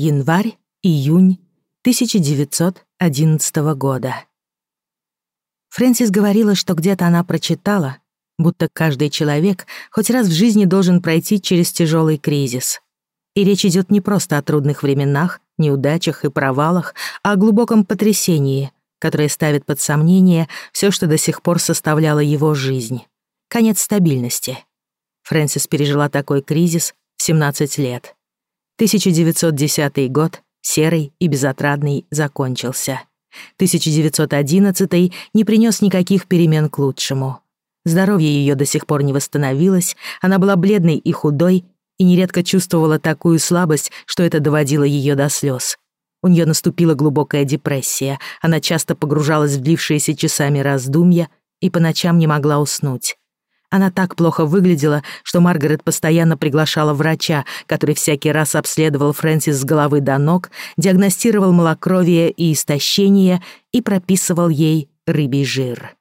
Январь-июнь 1911 года. Фрэнсис говорила, что где-то она прочитала, будто каждый человек хоть раз в жизни должен пройти через тяжелый кризис. И речь идет не просто о трудных временах, неудачах и провалах, а о глубоком потрясении, которое ставит под сомнение все, что до сих пор составляло его жизнь. Конец стабильности. Фрэнсис пережила такой кризис в 17 лет. 1910 год, серый и безотрадный, закончился. 1911 не принес никаких перемен к лучшему. Здоровье ее до сих пор не восстановилось, она была бледной и худой и нередко чувствовала такую слабость, что это доводило ее до слез. У нее наступила глубокая депрессия, она часто погружалась в длившиеся часами раздумья и по ночам не могла уснуть. Она так плохо выглядела, что Маргарет постоянно приглашала врача, который всякий раз обследовал Фрэнсис с головы до ног, диагностировал малокровие и истощение и прописывал ей рыбий жир.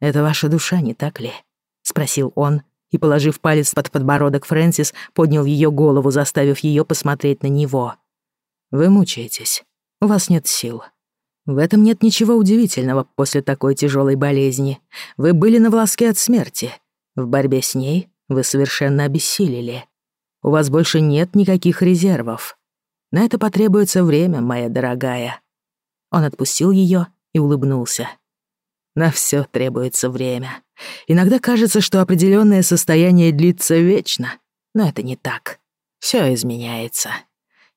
«Это ваша душа, не так ли?» — спросил он, и, положив палец под подбородок Фрэнсис, поднял ее голову, заставив ее посмотреть на него. «Вы мучаетесь. У вас нет сил. В этом нет ничего удивительного после такой тяжелой болезни. Вы были на волоске от смерти. В борьбе с ней вы совершенно обессилели. У вас больше нет никаких резервов. На это потребуется время, моя дорогая. Он отпустил ее и улыбнулся. На все требуется время. Иногда кажется, что определенное состояние длится вечно, но это не так. Все изменяется.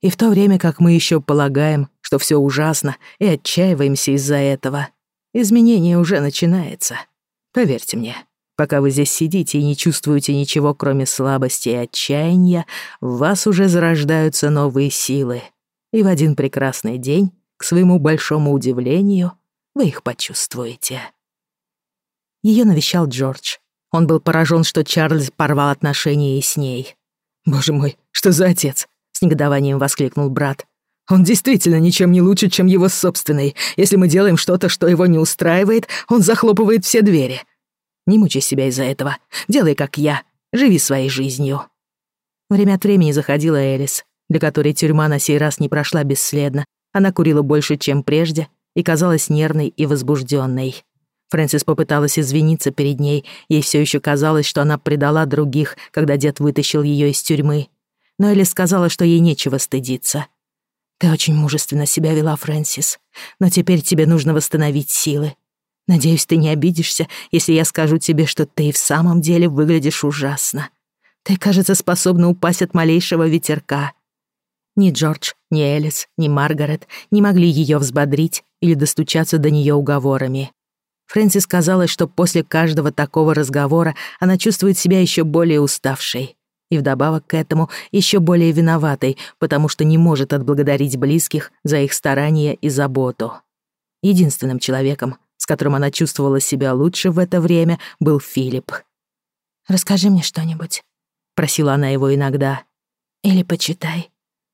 И в то время, как мы еще полагаем, что все ужасно, и отчаиваемся из-за этого, изменение уже начинается. Поверьте мне, пока вы здесь сидите и не чувствуете ничего, кроме слабости и отчаяния, в вас уже зарождаются новые силы. И в один прекрасный день, к своему большому удивлению, вы их почувствуете. Ее навещал Джордж. Он был поражен, что Чарльз порвал отношения и с ней. «Боже мой, что за отец? с негодованием воскликнул брат. Он действительно ничем не лучше, чем его собственный. Если мы делаем что-то, что его не устраивает, он захлопывает все двери. Не мучай себя из-за этого. Делай, как я. Живи своей жизнью». Время от времени заходила Элис, для которой тюрьма на сей раз не прошла бесследно. Она курила больше, чем прежде, и казалась нервной и возбужденной. Фрэнсис попыталась извиниться перед ней. Ей все еще казалось, что она предала других, когда дед вытащил ее из тюрьмы но Элли сказала, что ей нечего стыдиться. «Ты очень мужественно себя вела, Фрэнсис, но теперь тебе нужно восстановить силы. Надеюсь, ты не обидишься, если я скажу тебе, что ты и в самом деле выглядишь ужасно. Ты, кажется, способна упасть от малейшего ветерка». Ни Джордж, ни Элис, ни Маргарет не могли ее взбодрить или достучаться до нее уговорами. Фрэнсис казалось, что после каждого такого разговора она чувствует себя еще более уставшей и вдобавок к этому еще более виноватой, потому что не может отблагодарить близких за их старания и заботу. Единственным человеком, с которым она чувствовала себя лучше в это время, был Филипп. «Расскажи мне что-нибудь», — просила она его иногда. «Или почитай.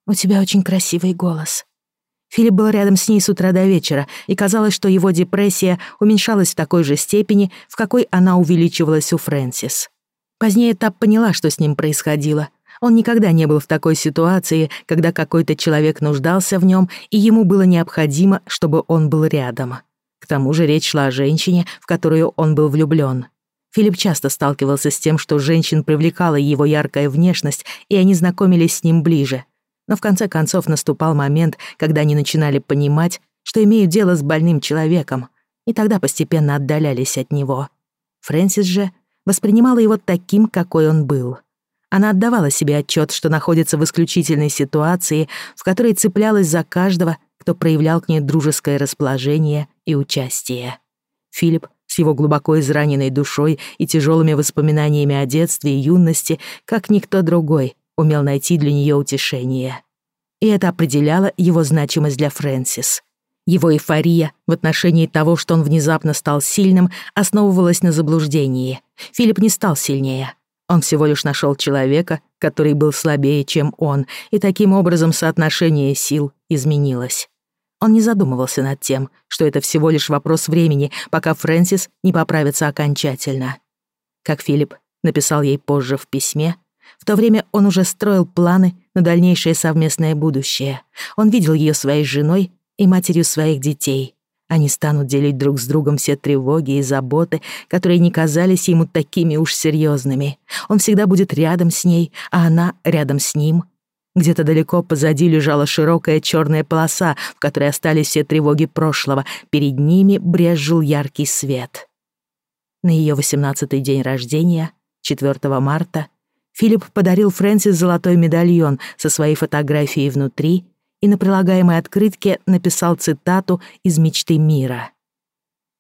У тебя очень красивый голос». Филипп был рядом с ней с утра до вечера, и казалось, что его депрессия уменьшалась в такой же степени, в какой она увеличивалась у Фрэнсис. Позднее Тап поняла, что с ним происходило. Он никогда не был в такой ситуации, когда какой-то человек нуждался в нем, и ему было необходимо, чтобы он был рядом. К тому же речь шла о женщине, в которую он был влюблен. Филипп часто сталкивался с тем, что женщин привлекала его яркая внешность, и они знакомились с ним ближе. Но в конце концов наступал момент, когда они начинали понимать, что имеют дело с больным человеком, и тогда постепенно отдалялись от него. Фрэнсис же воспринимала его таким, какой он был. Она отдавала себе отчет, что находится в исключительной ситуации, в которой цеплялась за каждого, кто проявлял к ней дружеское расположение и участие. Филипп с его глубоко израненной душой и тяжелыми воспоминаниями о детстве и юности, как никто другой, умел найти для нее утешение. И это определяло его значимость для Фрэнсис. Его эйфория в отношении того, что он внезапно стал сильным, основывалась на заблуждении. Филипп не стал сильнее. Он всего лишь нашел человека, который был слабее, чем он, и таким образом соотношение сил изменилось. Он не задумывался над тем, что это всего лишь вопрос времени, пока Фрэнсис не поправится окончательно. Как Филипп написал ей позже в письме, в то время он уже строил планы на дальнейшее совместное будущее. Он видел ее своей женой и матерью своих детей. Они станут делить друг с другом все тревоги и заботы, которые не казались ему такими уж серьезными. Он всегда будет рядом с ней, а она рядом с ним. Где-то далеко позади лежала широкая черная полоса, в которой остались все тревоги прошлого. Перед ними брезжил яркий свет. На ее восемнадцатый день рождения, 4 марта, Филипп подарил Фрэнсис золотой медальон со своей фотографией внутри — и на прилагаемой открытке написал цитату из «Мечты мира».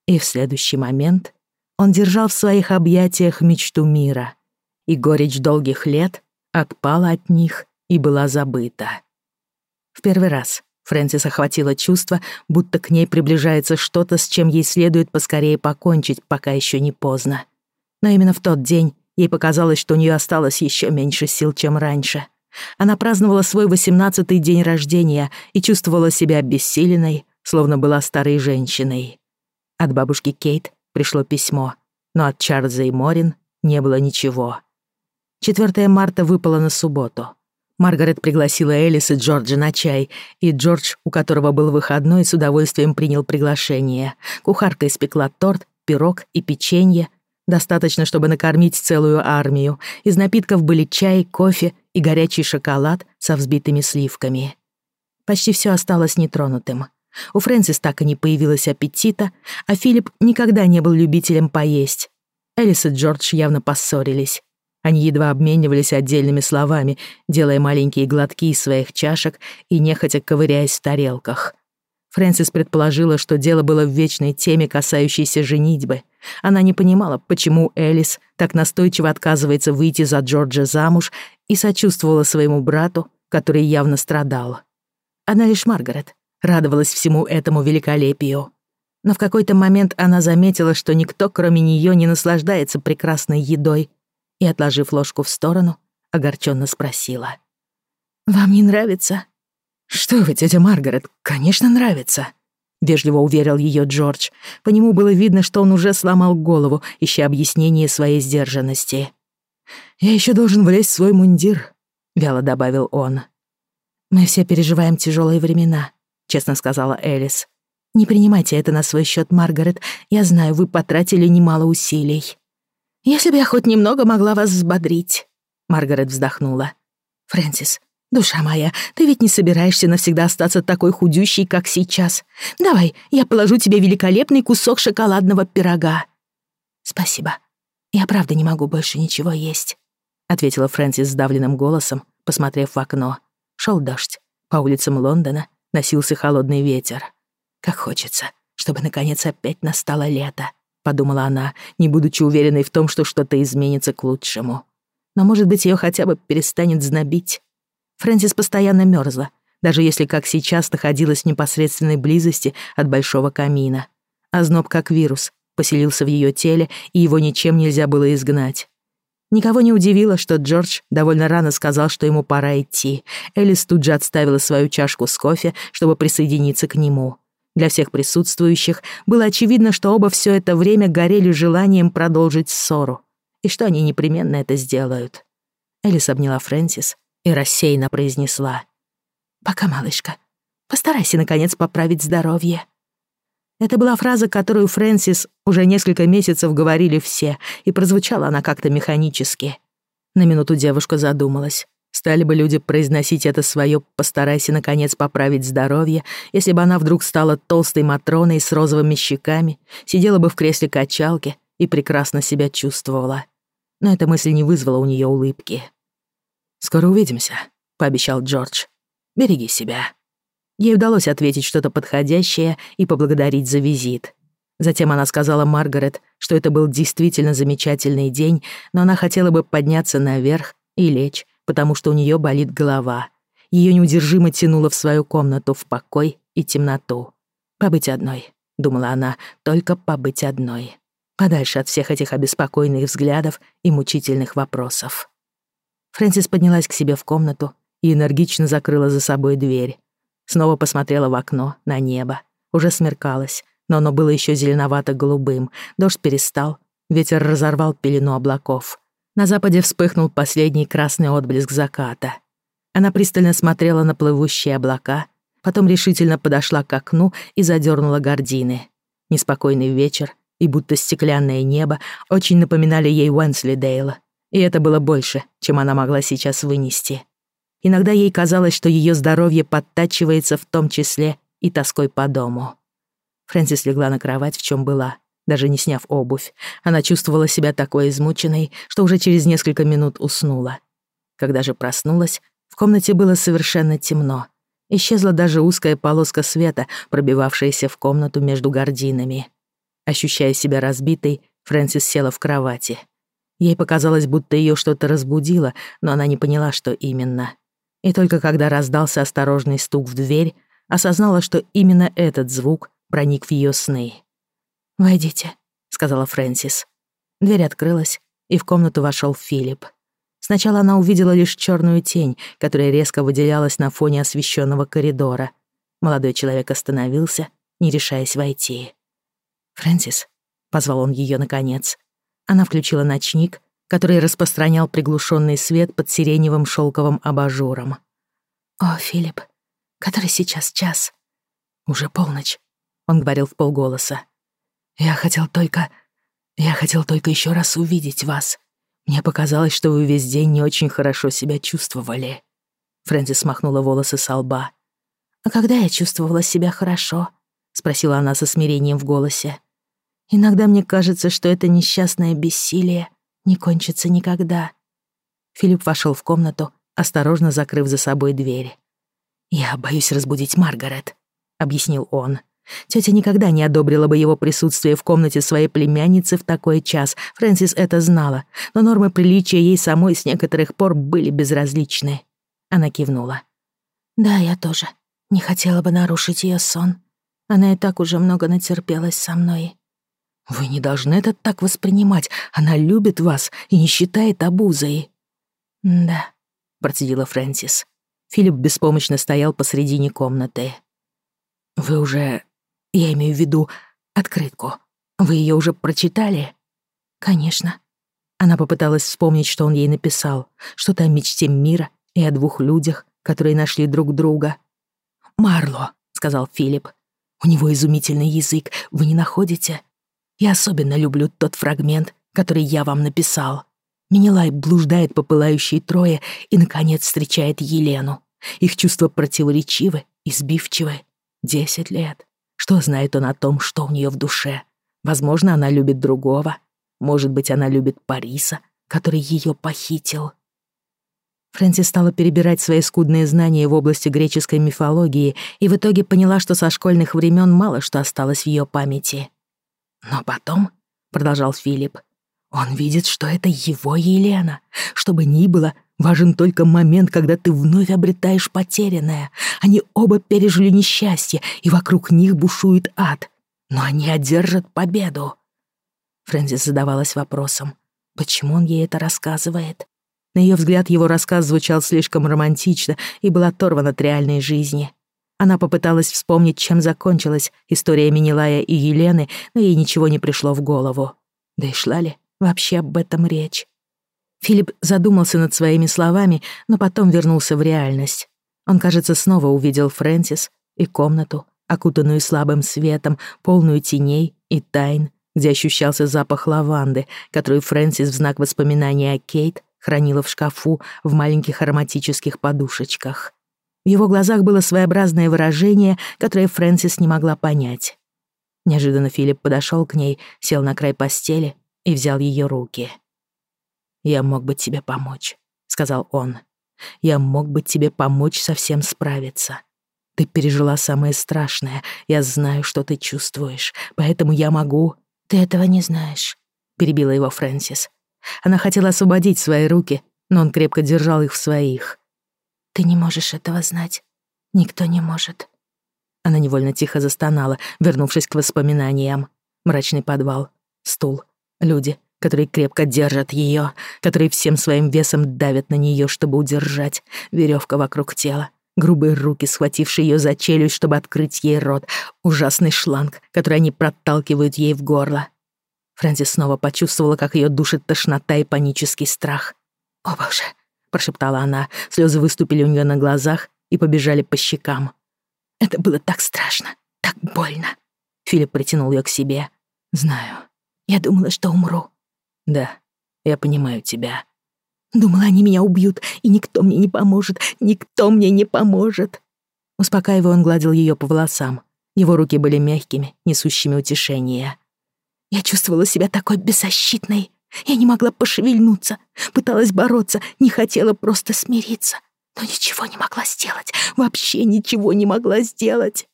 И в следующий момент он держал в своих объятиях мечту мира, и горечь долгих лет отпала от них и была забыта. В первый раз Фрэнсис охватило чувство, будто к ней приближается что-то, с чем ей следует поскорее покончить, пока еще не поздно. Но именно в тот день ей показалось, что у нее осталось еще меньше сил, чем раньше — она праздновала свой восемнадцатый день рождения и чувствовала себя обессиленной, словно была старой женщиной. От бабушки Кейт пришло письмо, но от Чарльза и Морин не было ничего. 4 марта выпало на субботу. Маргарет пригласила Элис и Джорджа на чай, и Джордж, у которого был выходной, с удовольствием принял приглашение. Кухарка испекла торт, пирог и печенье. Достаточно, чтобы накормить целую армию. Из напитков были чай, кофе и горячий шоколад со взбитыми сливками. Почти все осталось нетронутым. У Фрэнсис так и не появилось аппетита, а Филипп никогда не был любителем поесть. Элис и Джордж явно поссорились. Они едва обменивались отдельными словами, делая маленькие глотки из своих чашек и нехотя ковыряясь в тарелках. Фрэнсис предположила, что дело было в вечной теме, касающейся женитьбы. Она не понимала, почему Элис так настойчиво отказывается выйти за Джорджа замуж и сочувствовала своему брату, который явно страдал. Она лишь Маргарет радовалась всему этому великолепию. Но в какой-то момент она заметила, что никто, кроме нее, не наслаждается прекрасной едой, и, отложив ложку в сторону, огорченно спросила. «Вам не нравится?» «Что вы, тетя Маргарет, конечно, нравится», — вежливо уверил ее Джордж. По нему было видно, что он уже сломал голову, ища объяснение своей сдержанности. Я еще должен влезть в свой мундир», — вяло добавил он. «Мы все переживаем тяжелые времена», — честно сказала Элис. «Не принимайте это на свой счет, Маргарет. Я знаю, вы потратили немало усилий». «Если бы я хоть немного могла вас взбодрить», — Маргарет вздохнула. «Фрэнсис, душа моя, ты ведь не собираешься навсегда остаться такой худющей, как сейчас. Давай, я положу тебе великолепный кусок шоколадного пирога». «Спасибо», «Я правда не могу больше ничего есть», — ответила Фрэнсис сдавленным голосом, посмотрев в окно. Шел дождь. По улицам Лондона носился холодный ветер. «Как хочется, чтобы, наконец, опять настало лето», — подумала она, не будучи уверенной в том, что что-то изменится к лучшему. Но, может быть, ее хотя бы перестанет знобить. Фрэнсис постоянно мерзла, даже если, как сейчас, находилась в непосредственной близости от большого камина. А зноб как вирус, поселился в ее теле, и его ничем нельзя было изгнать. Никого не удивило, что Джордж довольно рано сказал, что ему пора идти. Элис тут же отставила свою чашку с кофе, чтобы присоединиться к нему. Для всех присутствующих было очевидно, что оба все это время горели желанием продолжить ссору, и что они непременно это сделают. Элис обняла Фрэнсис и рассеянно произнесла. «Пока, малышка. Постарайся, наконец, поправить здоровье». Это была фраза, которую Фрэнсис уже несколько месяцев говорили все, и прозвучала она как-то механически. На минуту девушка задумалась. Стали бы люди произносить это свое «постарайся, наконец, поправить здоровье», если бы она вдруг стала толстой Матроной с розовыми щеками, сидела бы в кресле качалки и прекрасно себя чувствовала. Но эта мысль не вызвала у нее улыбки. «Скоро увидимся», — пообещал Джордж. «Береги себя». Ей удалось ответить что-то подходящее и поблагодарить за визит. Затем она сказала Маргарет, что это был действительно замечательный день, но она хотела бы подняться наверх и лечь, потому что у нее болит голова. Ее неудержимо тянуло в свою комнату в покой и темноту. «Побыть одной», — думала она, — «только побыть одной». Подальше от всех этих обеспокоенных взглядов и мучительных вопросов. Фрэнсис поднялась к себе в комнату и энергично закрыла за собой дверь. Снова посмотрела в окно, на небо. Уже смеркалось, но оно было еще зеленовато-голубым. Дождь перестал, ветер разорвал пелену облаков. На западе вспыхнул последний красный отблеск заката. Она пристально смотрела на плывущие облака, потом решительно подошла к окну и задернула гардины. Неспокойный вечер и будто стеклянное небо очень напоминали ей Уэнсли Дейла. И это было больше, чем она могла сейчас вынести. Иногда ей казалось, что ее здоровье подтачивается в том числе и тоской по дому. Фрэнсис легла на кровать, в чем была, даже не сняв обувь. Она чувствовала себя такой измученной, что уже через несколько минут уснула. Когда же проснулась, в комнате было совершенно темно. Исчезла даже узкая полоска света, пробивавшаяся в комнату между гординами. Ощущая себя разбитой, Фрэнсис села в кровати. Ей показалось, будто ее что-то разбудило, но она не поняла, что именно. И только когда раздался осторожный стук в дверь, осознала, что именно этот звук проник в ее сны. «Войдите», — сказала Фрэнсис. Дверь открылась, и в комнату вошел Филипп. Сначала она увидела лишь черную тень, которая резко выделялась на фоне освещенного коридора. Молодой человек остановился, не решаясь войти. «Фрэнсис», — позвал он ее наконец. Она включила ночник который распространял приглушенный свет под сиреневым шелковым абажуром. «О, Филипп, который сейчас час?» «Уже полночь», — он говорил в полголоса. «Я хотел только... Я хотел только еще раз увидеть вас. Мне показалось, что вы весь день не очень хорошо себя чувствовали». Фрэнсис махнула волосы со лба. «А когда я чувствовала себя хорошо?» — спросила она со смирением в голосе. «Иногда мне кажется, что это несчастное бессилие не кончится никогда. Филипп вошел в комнату, осторожно закрыв за собой двери. «Я боюсь разбудить Маргарет», — объяснил он. Тетя никогда не одобрила бы его присутствие в комнате своей племянницы в такой час. Фрэнсис это знала, но нормы приличия ей самой с некоторых пор были безразличны. Она кивнула. «Да, я тоже. Не хотела бы нарушить ее сон. Она и так уже много натерпелась со мной. Вы не должны это так воспринимать. Она любит вас и не считает обузой. Да, процедила Фрэнсис. Филипп беспомощно стоял посредине комнаты. Вы уже, я имею в виду, открытку. Вы ее уже прочитали? Конечно. Она попыталась вспомнить, что он ей написал. Что-то о мечте мира и о двух людях, которые нашли друг друга. «Марло», — сказал Филипп. «У него изумительный язык, вы не находите? Я особенно люблю тот фрагмент, который я вам написал. Минилай блуждает по пылающей трое и, наконец, встречает Елену. Их чувства противоречивы, избивчивы. Десять лет. Что знает он о том, что у нее в душе? Возможно, она любит другого. Может быть, она любит Париса, который ее похитил. Фрэнси стала перебирать свои скудные знания в области греческой мифологии и в итоге поняла, что со школьных времен мало что осталось в ее памяти. Но потом, — продолжал Филипп, — он видит, что это его Елена. Чтобы ни было, важен только момент, когда ты вновь обретаешь потерянное. Они оба пережили несчастье, и вокруг них бушует ад. Но они одержат победу. Фрэнсис задавалась вопросом, почему он ей это рассказывает. На ее взгляд его рассказ звучал слишком романтично и был оторван от реальной жизни. Она попыталась вспомнить, чем закончилась история Минилая и Елены, но ей ничего не пришло в голову. Да и шла ли вообще об этом речь? Филипп задумался над своими словами, но потом вернулся в реальность. Он, кажется, снова увидел Фрэнсис и комнату, окутанную слабым светом, полную теней и тайн, где ощущался запах лаванды, которую Фрэнсис в знак воспоминания о Кейт хранила в шкафу в маленьких ароматических подушечках. В его глазах было своеобразное выражение, которое Фрэнсис не могла понять. Неожиданно Филипп подошел к ней, сел на край постели и взял ее руки. «Я мог бы тебе помочь», — сказал он. «Я мог бы тебе помочь со всем справиться. Ты пережила самое страшное. Я знаю, что ты чувствуешь, поэтому я могу...» «Ты этого не знаешь», — перебила его Фрэнсис. Она хотела освободить свои руки, но он крепко держал их в своих. Ты не можешь этого знать. Никто не может. Она невольно тихо застонала, вернувшись к воспоминаниям. Мрачный подвал, стул, люди, которые крепко держат ее, которые всем своим весом давят на нее, чтобы удержать, веревка вокруг тела, грубые руки, схватившие ее за челюсть, чтобы открыть ей рот, ужасный шланг, который они проталкивают ей в горло. Фрэнсис снова почувствовала, как ее душит тошнота и панический страх. «О, боже!» — прошептала она. Слезы выступили у нее на глазах и побежали по щекам. «Это было так страшно, так больно!» Филипп притянул ее к себе. «Знаю. Я думала, что умру». «Да, я понимаю тебя». «Думала, они меня убьют, и никто мне не поможет, никто мне не поможет!» Успокаивая, он гладил ее по волосам. Его руки были мягкими, несущими утешение. «Я чувствовала себя такой беззащитной!» Я не могла пошевельнуться, пыталась бороться, не хотела просто смириться, но ничего не могла сделать, вообще ничего не могла сделать.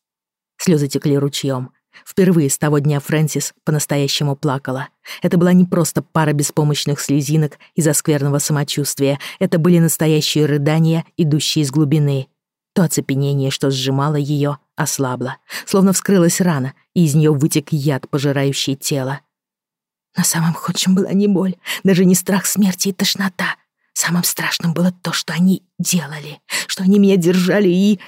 Слезы текли ручьем. Впервые с того дня Фрэнсис по-настоящему плакала. Это была не просто пара беспомощных слезинок из-за скверного самочувствия, это были настоящие рыдания, идущие из глубины. То оцепенение, что сжимало ее, ослабло, словно вскрылась рана, и из нее вытек яд, пожирающий тело. Но самым худшим была не боль, даже не страх смерти и тошнота. Самым страшным было то, что они делали, что они меня держали и...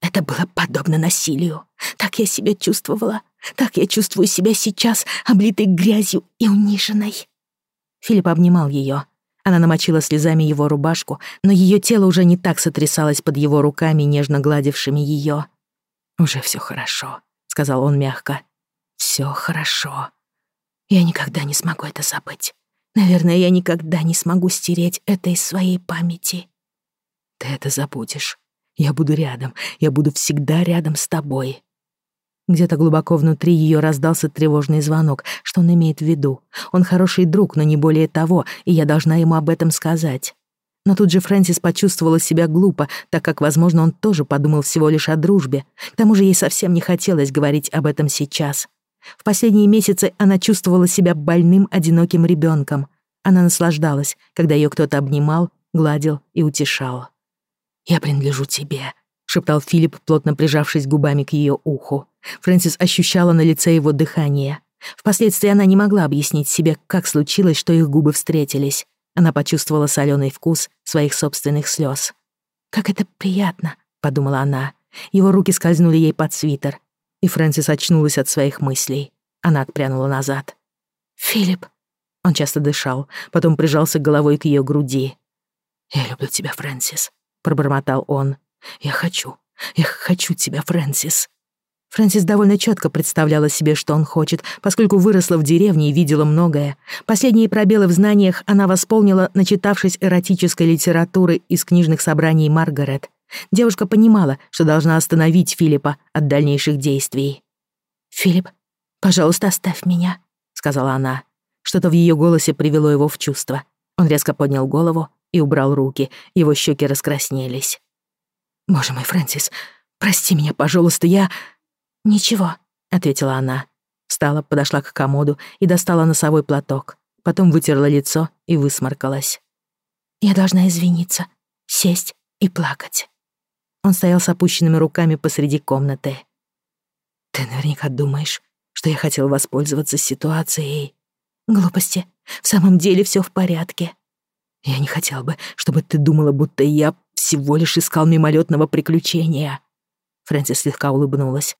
Это было подобно насилию. Так я себя чувствовала. Так я чувствую себя сейчас, облитой грязью и униженной. Филипп обнимал ее. Она намочила слезами его рубашку, но ее тело уже не так сотрясалось под его руками, нежно гладившими ее. «Уже все хорошо», — сказал он мягко. «Все хорошо». Я никогда не смогу это забыть. Наверное, я никогда не смогу стереть это из своей памяти. Ты это забудешь. Я буду рядом. Я буду всегда рядом с тобой. Где-то глубоко внутри ее раздался тревожный звонок, что он имеет в виду. Он хороший друг, но не более того, и я должна ему об этом сказать. Но тут же Фрэнсис почувствовала себя глупо, так как, возможно, он тоже подумал всего лишь о дружбе. К тому же ей совсем не хотелось говорить об этом сейчас. В последние месяцы она чувствовала себя больным, одиноким ребенком. Она наслаждалась, когда ее кто-то обнимал, гладил и утешал. «Я принадлежу тебе», — шептал Филипп, плотно прижавшись губами к ее уху. Фрэнсис ощущала на лице его дыхание. Впоследствии она не могла объяснить себе, как случилось, что их губы встретились. Она почувствовала соленый вкус своих собственных слез. «Как это приятно», — подумала она. Его руки скользнули ей под свитер и Фрэнсис очнулась от своих мыслей. Она отпрянула назад. «Филипп!» Он часто дышал, потом прижался головой к ее груди. «Я люблю тебя, Фрэнсис», — пробормотал он. «Я хочу, я хочу тебя, Фрэнсис». Фрэнсис довольно четко представляла себе, что он хочет, поскольку выросла в деревне и видела многое. Последние пробелы в знаниях она восполнила, начитавшись эротической литературы из книжных собраний Маргарет. Девушка понимала, что должна остановить Филиппа от дальнейших действий. «Филипп, пожалуйста, оставь меня», — сказала она. Что-то в ее голосе привело его в чувство. Он резко поднял голову и убрал руки, его щеки раскраснелись. «Боже мой, Фрэнсис, прости меня, пожалуйста, я...» «Ничего», — ответила она. Встала, подошла к комоду и достала носовой платок. Потом вытерла лицо и высморкалась. «Я должна извиниться, сесть и плакать». Он стоял с опущенными руками посреди комнаты. «Ты наверняка думаешь, что я хотел воспользоваться ситуацией. Глупости. В самом деле все в порядке. Я не хотел бы, чтобы ты думала, будто я всего лишь искал мимолетного приключения». Фрэнсис слегка улыбнулась.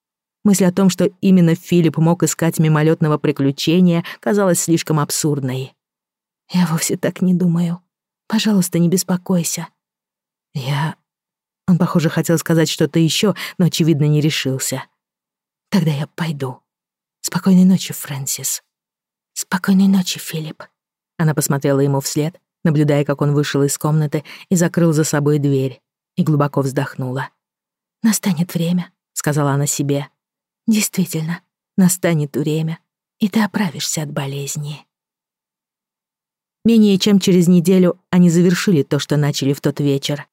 Мысль о том, что именно Филипп мог искать мимолетного приключения, казалась слишком абсурдной. «Я вовсе так не думаю. Пожалуйста, не беспокойся». «Я он, похоже, хотел сказать что-то еще, но, очевидно, не решился. «Тогда я пойду. Спокойной ночи, Фрэнсис». «Спокойной ночи, Филипп». Она посмотрела ему вслед, наблюдая, как он вышел из комнаты и закрыл за собой дверь, и глубоко вздохнула. «Настанет время», — сказала она себе. «Действительно, настанет время, и ты оправишься от болезни». Менее чем через неделю они завершили то, что начали в тот вечер.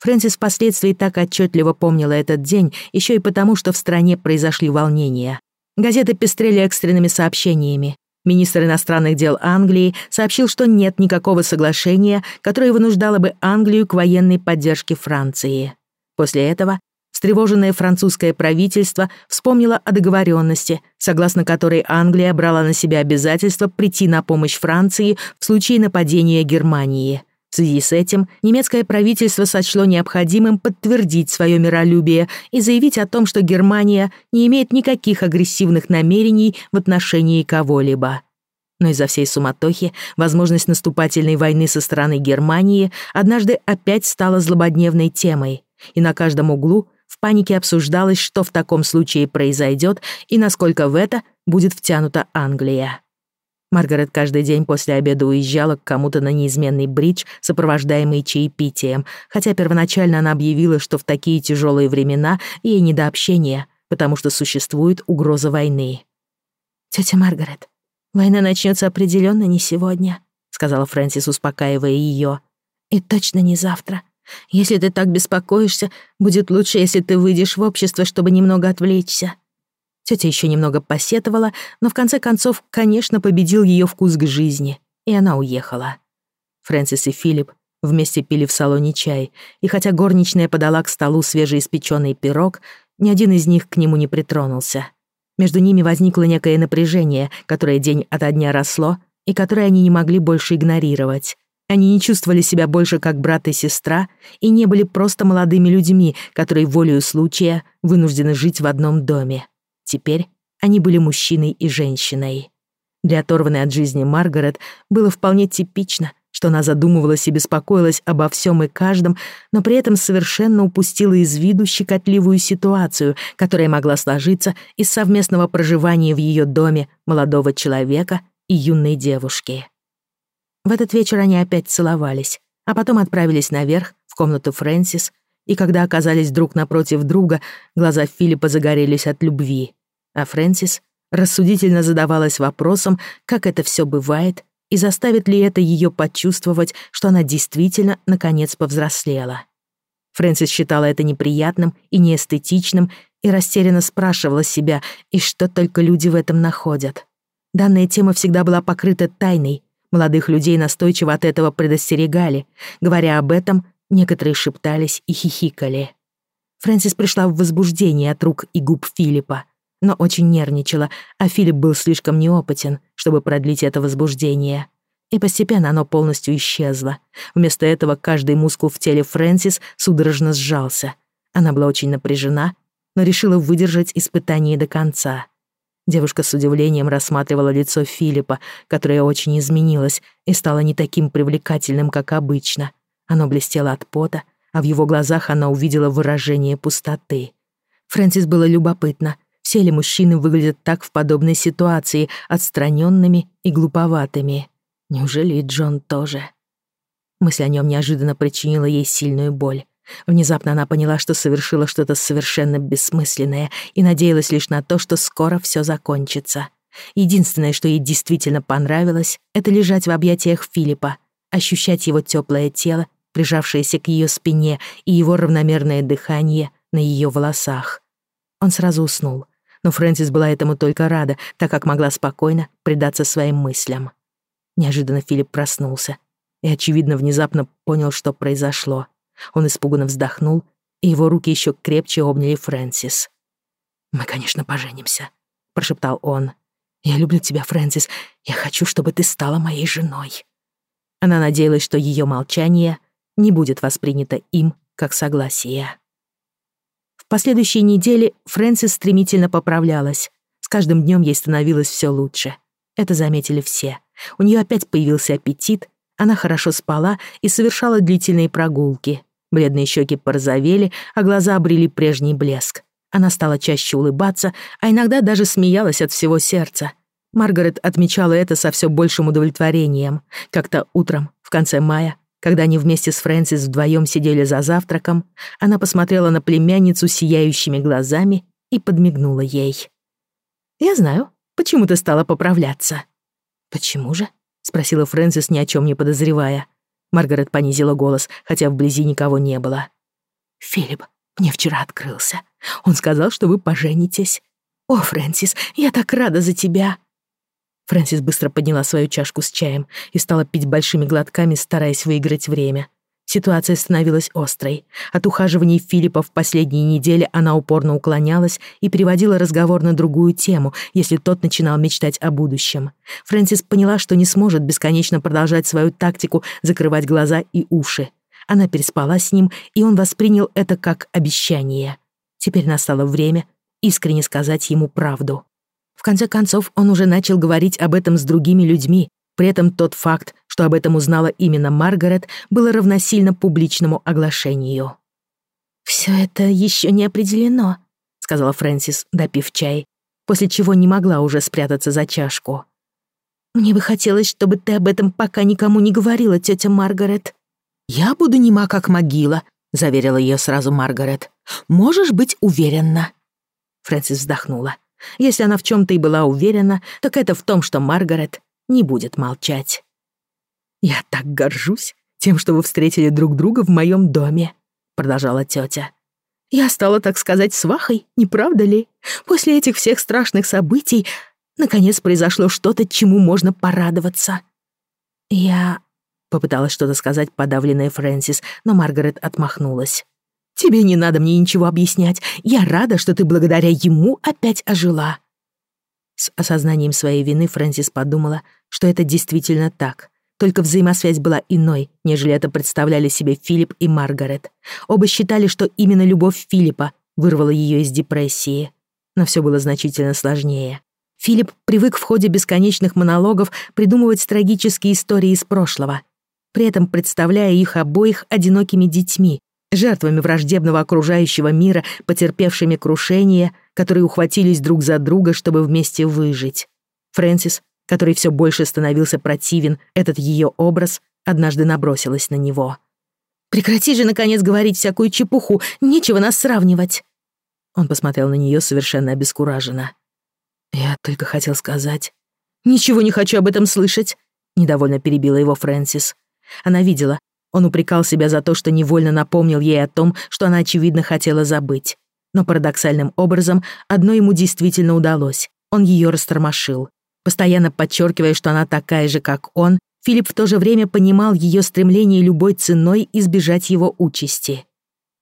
Фрэнсис впоследствии так отчетливо помнила этот день, еще и потому, что в стране произошли волнения. Газеты пестрели экстренными сообщениями. Министр иностранных дел Англии сообщил, что нет никакого соглашения, которое вынуждало бы Англию к военной поддержке Франции. После этого встревоженное французское правительство вспомнило о договоренности, согласно которой Англия брала на себя обязательство прийти на помощь Франции в случае нападения Германии. В связи с этим немецкое правительство сочло необходимым подтвердить свое миролюбие и заявить о том, что Германия не имеет никаких агрессивных намерений в отношении кого-либо. Но из-за всей суматохи возможность наступательной войны со стороны Германии однажды опять стала злободневной темой, и на каждом углу в панике обсуждалось, что в таком случае произойдет и насколько в это будет втянута Англия. Маргарет каждый день после обеда уезжала к кому-то на неизменный бридж, сопровождаемый чаепитием, хотя первоначально она объявила, что в такие тяжелые времена ей не до общения, потому что существует угроза войны. «Тётя Маргарет, война начнётся определённо не сегодня», сказала Фрэнсис, успокаивая её. «И точно не завтра. Если ты так беспокоишься, будет лучше, если ты выйдешь в общество, чтобы немного отвлечься». Тетя еще немного посетовала, но в конце концов, конечно, победил ее вкус к жизни, и она уехала. Фрэнсис и Филипп вместе пили в салоне чай, и хотя горничная подала к столу свежеиспеченный пирог, ни один из них к нему не притронулся. Между ними возникло некое напряжение, которое день ото дня росло и которое они не могли больше игнорировать. Они не чувствовали себя больше как брат и сестра и не были просто молодыми людьми, которые волею случая вынуждены жить в одном доме. Теперь они были мужчиной и женщиной. Для оторванной от жизни Маргарет было вполне типично, что она задумывалась и беспокоилась обо всем и каждом, но при этом совершенно упустила из виду щекотливую ситуацию, которая могла сложиться из совместного проживания в ее доме молодого человека и юной девушки. В этот вечер они опять целовались, а потом отправились наверх, в комнату Фрэнсис, и когда оказались друг напротив друга, глаза Филиппа загорелись от любви — а Фрэнсис рассудительно задавалась вопросом, как это все бывает и заставит ли это ее почувствовать, что она действительно, наконец, повзрослела. Фрэнсис считала это неприятным и неэстетичным и растерянно спрашивала себя, и что только люди в этом находят. Данная тема всегда была покрыта тайной, молодых людей настойчиво от этого предостерегали. Говоря об этом, некоторые шептались и хихикали. Фрэнсис пришла в возбуждение от рук и губ Филиппа — но очень нервничала, а Филипп был слишком неопытен, чтобы продлить это возбуждение. И постепенно оно полностью исчезло. Вместо этого каждый мускул в теле Фрэнсис судорожно сжался. Она была очень напряжена, но решила выдержать испытание до конца. Девушка с удивлением рассматривала лицо Филиппа, которое очень изменилось и стало не таким привлекательным, как обычно. Оно блестело от пота, а в его глазах она увидела выражение пустоты. Фрэнсис было любопытно — все ли мужчины выглядят так в подобной ситуации, отстраненными и глуповатыми? Неужели и Джон тоже? Мысль о нем неожиданно причинила ей сильную боль. Внезапно она поняла, что совершила что-то совершенно бессмысленное и надеялась лишь на то, что скоро все закончится. Единственное, что ей действительно понравилось, это лежать в объятиях Филиппа, ощущать его теплое тело, прижавшееся к ее спине, и его равномерное дыхание на ее волосах. Он сразу уснул, но Фрэнсис была этому только рада, так как могла спокойно предаться своим мыслям. Неожиданно Филипп проснулся и, очевидно, внезапно понял, что произошло. Он испуганно вздохнул, и его руки еще крепче обняли Фрэнсис. «Мы, конечно, поженимся», — прошептал он. «Я люблю тебя, Фрэнсис. Я хочу, чтобы ты стала моей женой». Она надеялась, что ее молчание не будет воспринято им как согласие последующие недели Фрэнсис стремительно поправлялась. С каждым днем ей становилось все лучше. Это заметили все. У нее опять появился аппетит, она хорошо спала и совершала длительные прогулки. Бледные щеки порозовели, а глаза обрели прежний блеск. Она стала чаще улыбаться, а иногда даже смеялась от всего сердца. Маргарет отмечала это со все большим удовлетворением. Как-то утром, в конце мая, когда они вместе с Фрэнсис вдвоем сидели за завтраком, она посмотрела на племянницу сияющими глазами и подмигнула ей. «Я знаю, почему ты стала поправляться». «Почему же?» — спросила Фрэнсис, ни о чем не подозревая. Маргарет понизила голос, хотя вблизи никого не было. «Филипп мне вчера открылся. Он сказал, что вы поженитесь. О, Фрэнсис, я так рада за тебя!» Фрэнсис быстро подняла свою чашку с чаем и стала пить большими глотками, стараясь выиграть время. Ситуация становилась острой. От ухаживаний Филиппа в последние недели она упорно уклонялась и переводила разговор на другую тему, если тот начинал мечтать о будущем. Фрэнсис поняла, что не сможет бесконечно продолжать свою тактику закрывать глаза и уши. Она переспала с ним, и он воспринял это как обещание. Теперь настало время искренне сказать ему правду. В конце концов, он уже начал говорить об этом с другими людьми, при этом тот факт, что об этом узнала именно Маргарет, было равносильно публичному оглашению. «Всё это ещё не определено», — сказала Фрэнсис, допив чай, после чего не могла уже спрятаться за чашку. «Мне бы хотелось, чтобы ты об этом пока никому не говорила, тётя Маргарет». «Я буду нема как могила», — заверила её сразу Маргарет. «Можешь быть уверена». Фрэнсис вздохнула. Если она в чем-то и была уверена, так это в том, что Маргарет не будет молчать. «Я так горжусь тем, что вы встретили друг друга в моем доме», — продолжала тетя. «Я стала, так сказать, свахой, не правда ли? После этих всех страшных событий наконец произошло что-то, чему можно порадоваться». «Я...» — попыталась что-то сказать подавленная Фрэнсис, но Маргарет отмахнулась. Тебе не надо мне ничего объяснять. Я рада, что ты благодаря ему опять ожила». С осознанием своей вины Фрэнсис подумала, что это действительно так. Только взаимосвязь была иной, нежели это представляли себе Филипп и Маргарет. Оба считали, что именно любовь Филиппа вырвала ее из депрессии. Но все было значительно сложнее. Филипп привык в ходе бесконечных монологов придумывать трагические истории из прошлого, при этом представляя их обоих одинокими детьми, жертвами враждебного окружающего мира, потерпевшими крушение, которые ухватились друг за друга, чтобы вместе выжить. Фрэнсис, который все больше становился противен, этот ее образ однажды набросилась на него. «Прекрати же, наконец, говорить всякую чепуху, нечего нас сравнивать!» Он посмотрел на нее совершенно обескураженно. «Я только хотел сказать...» «Ничего не хочу об этом слышать!» — недовольно перебила его Фрэнсис. Она видела, он упрекал себя за то, что невольно напомнил ей о том, что она, очевидно, хотела забыть. Но парадоксальным образом одно ему действительно удалось. Он ее растормошил. Постоянно подчеркивая, что она такая же, как он, Филипп в то же время понимал ее стремление любой ценой избежать его участи.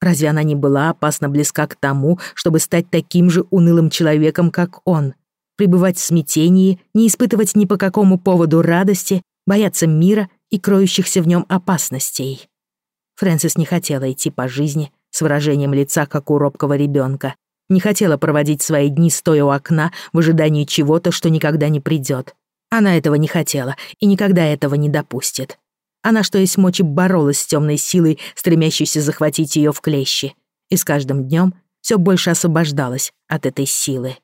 Разве она не была опасно близка к тому, чтобы стать таким же унылым человеком, как он? Пребывать в смятении, не испытывать ни по какому поводу радости, бояться мира и кроющихся в нем опасностей. Фрэнсис не хотела идти по жизни с выражением лица, как у робкого ребенка, не хотела проводить свои дни, стоя у окна, в ожидании чего-то, что никогда не придет. Она этого не хотела и никогда этого не допустит. Она, что есть мочи, боролась с темной силой, стремящейся захватить ее в клещи. И с каждым днем все больше освобождалась от этой силы.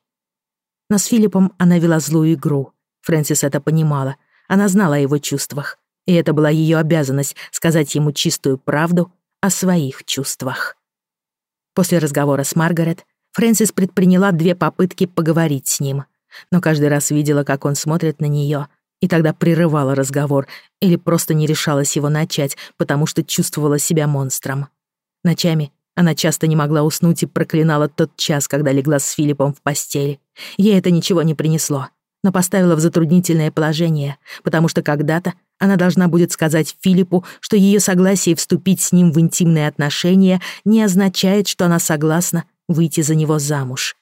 Но с Филиппом она вела злую игру. Фрэнсис это понимала. Она знала о его чувствах. И это была ее обязанность сказать ему чистую правду о своих чувствах. После разговора с Маргарет Фрэнсис предприняла две попытки поговорить с ним, но каждый раз видела, как он смотрит на нее, и тогда прерывала разговор или просто не решалась его начать, потому что чувствовала себя монстром. Ночами она часто не могла уснуть и проклинала тот час, когда легла с Филиппом в постель. Ей это ничего не принесло но поставила в затруднительное положение, потому что когда-то она должна будет сказать Филиппу, что ее согласие вступить с ним в интимные отношения не означает, что она согласна выйти за него замуж.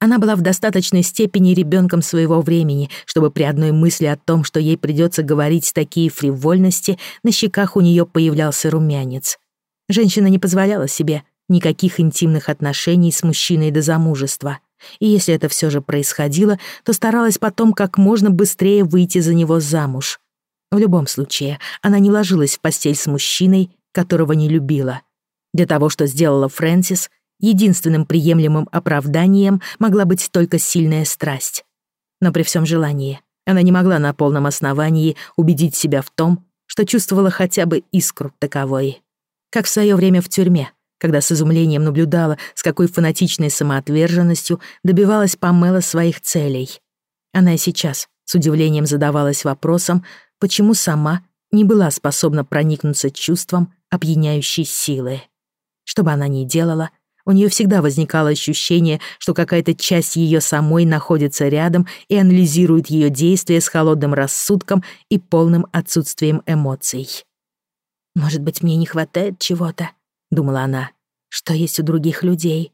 Она была в достаточной степени ребенком своего времени, чтобы при одной мысли о том, что ей придется говорить такие фривольности, на щеках у нее появлялся румянец. Женщина не позволяла себе никаких интимных отношений с мужчиной до замужества и если это все же происходило, то старалась потом как можно быстрее выйти за него замуж. В любом случае, она не ложилась в постель с мужчиной, которого не любила. Для того, что сделала Фрэнсис, единственным приемлемым оправданием могла быть только сильная страсть. Но при всем желании она не могла на полном основании убедить себя в том, что чувствовала хотя бы искру таковой. Как в свое время в тюрьме, когда с изумлением наблюдала, с какой фанатичной самоотверженностью добивалась Памела своих целей. Она и сейчас с удивлением задавалась вопросом, почему сама не была способна проникнуться чувством опьяняющей силы. Что бы она ни делала, у нее всегда возникало ощущение, что какая-то часть ее самой находится рядом и анализирует ее действия с холодным рассудком и полным отсутствием эмоций. «Может быть, мне не хватает чего-то?» думала она, что есть у других людей.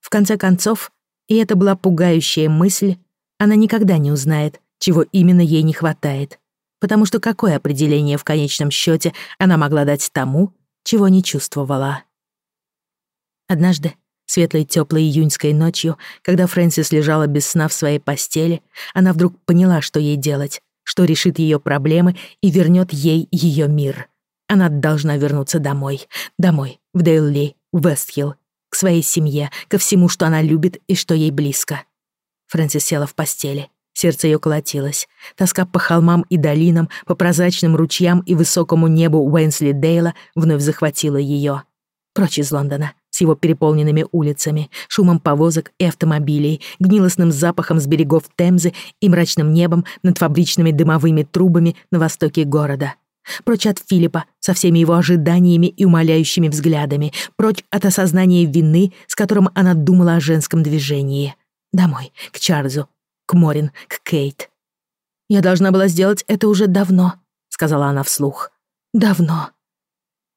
В конце концов, и это была пугающая мысль, она никогда не узнает, чего именно ей не хватает, потому что какое определение в конечном счете она могла дать тому, чего не чувствовала. Однажды, светлой теплой июньской ночью, когда Фрэнсис лежала без сна в своей постели, она вдруг поняла, что ей делать, что решит ее проблемы и вернет ей ее мир. Она должна вернуться домой. Домой, в Дейл-Ли, в Вестхилл, к своей семье, ко всему, что она любит и что ей близко. Фрэнсис села в постели. Сердце ее колотилось. Тоска по холмам и долинам, по прозрачным ручьям и высокому небу Уэнсли Дейла вновь захватила ее. Прочь из Лондона, с его переполненными улицами, шумом повозок и автомобилей, гнилостным запахом с берегов Темзы и мрачным небом над фабричными дымовыми трубами на востоке города. Прочь от Филиппа со всеми его ожиданиями и умоляющими взглядами. Прочь от осознания вины, с которым она думала о женском движении. Домой, к Чарльзу, к Морин, к Кейт. «Я должна была сделать это уже давно», — сказала она вслух. «Давно».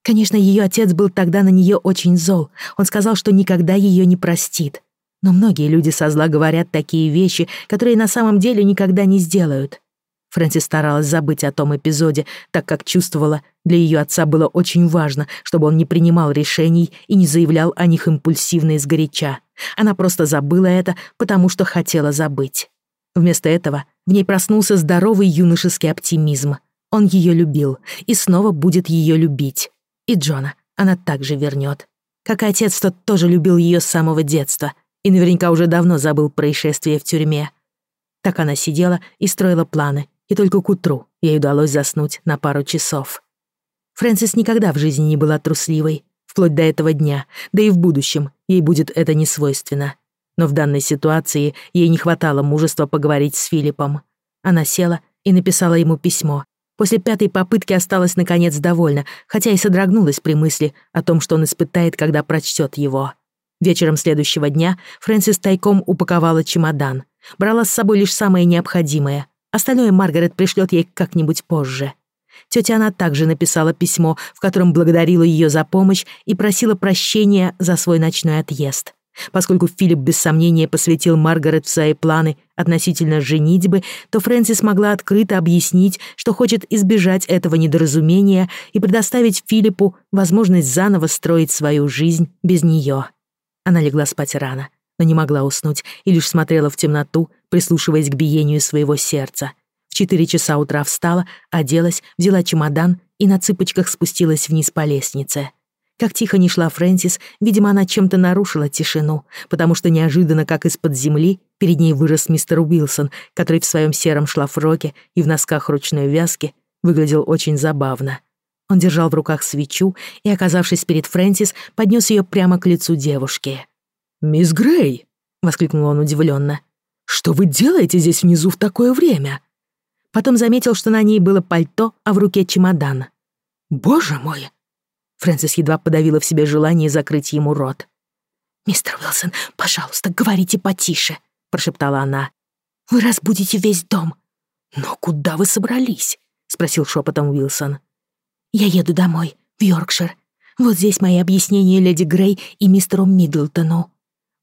Конечно, ее отец был тогда на нее очень зол. Он сказал, что никогда ее не простит. Но многие люди со зла говорят такие вещи, которые на самом деле никогда не сделают. Фрэнси старалась забыть о том эпизоде, так как чувствовала, для ее отца было очень важно, чтобы он не принимал решений и не заявлял о них импульсивно и сгоряча. Она просто забыла это, потому что хотела забыть. Вместо этого в ней проснулся здоровый юношеский оптимизм. Он ее любил и снова будет ее любить. И Джона она также вернет. Как и отец, тот тоже любил ее с самого детства и наверняка уже давно забыл происшествие в тюрьме. Так она сидела и строила планы, и только к утру ей удалось заснуть на пару часов. Фрэнсис никогда в жизни не была трусливой, вплоть до этого дня, да и в будущем ей будет это не свойственно. Но в данной ситуации ей не хватало мужества поговорить с Филиппом. Она села и написала ему письмо. После пятой попытки осталась, наконец, довольна, хотя и содрогнулась при мысли о том, что он испытает, когда прочтет его. Вечером следующего дня Фрэнсис тайком упаковала чемодан. Брала с собой лишь самое необходимое — Остальное Маргарет пришлет ей как-нибудь позже. Тетя она также написала письмо, в котором благодарила ее за помощь и просила прощения за свой ночной отъезд. Поскольку Филипп без сомнения посвятил Маргарет в свои планы относительно женитьбы, то Фрэнсис могла открыто объяснить, что хочет избежать этого недоразумения и предоставить Филиппу возможность заново строить свою жизнь без нее. Она легла спать рано но не могла уснуть и лишь смотрела в темноту, прислушиваясь к биению своего сердца. В четыре часа утра встала, оделась, взяла чемодан и на цыпочках спустилась вниз по лестнице. Как тихо не шла Фрэнсис, видимо, она чем-то нарушила тишину, потому что неожиданно, как из-под земли, перед ней вырос мистер Уилсон, который в своем сером шлафроке и в носках ручной вязки выглядел очень забавно. Он держал в руках свечу и, оказавшись перед Фрэнсис, поднес ее прямо к лицу девушки. «Мисс Грей!» — воскликнул он удивленно. «Что вы делаете здесь внизу в такое время?» Потом заметил, что на ней было пальто, а в руке чемодан. «Боже мой!» Фрэнсис едва подавила в себе желание закрыть ему рот. «Мистер Уилсон, пожалуйста, говорите потише», — прошептала она. «Вы разбудите весь дом». «Но куда вы собрались?» — спросил шепотом Уилсон. «Я еду домой, в Йоркшир. Вот здесь мои объяснения леди Грей и мистеру Миддлтону».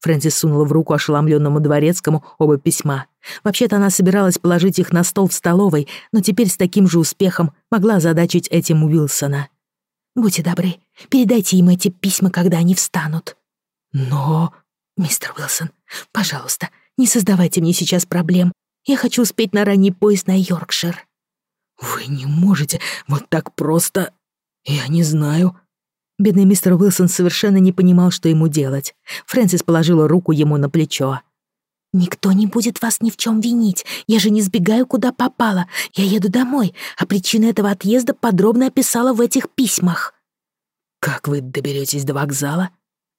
Фрэнсис сунула в руку ошеломленному дворецкому оба письма. Вообще-то она собиралась положить их на стол в столовой, но теперь с таким же успехом могла задачить этим Уилсона. «Будьте добры, передайте им эти письма, когда они встанут». «Но...» «Мистер Уилсон, пожалуйста, не создавайте мне сейчас проблем. Я хочу успеть на ранний поезд на Йоркшир». «Вы не можете вот так просто...» «Я не знаю», Бедный мистер Уилсон совершенно не понимал, что ему делать. Фрэнсис положила руку ему на плечо. «Никто не будет вас ни в чем винить. Я же не сбегаю, куда попало. Я еду домой, а причины этого отъезда подробно описала в этих письмах». «Как вы доберетесь до вокзала?»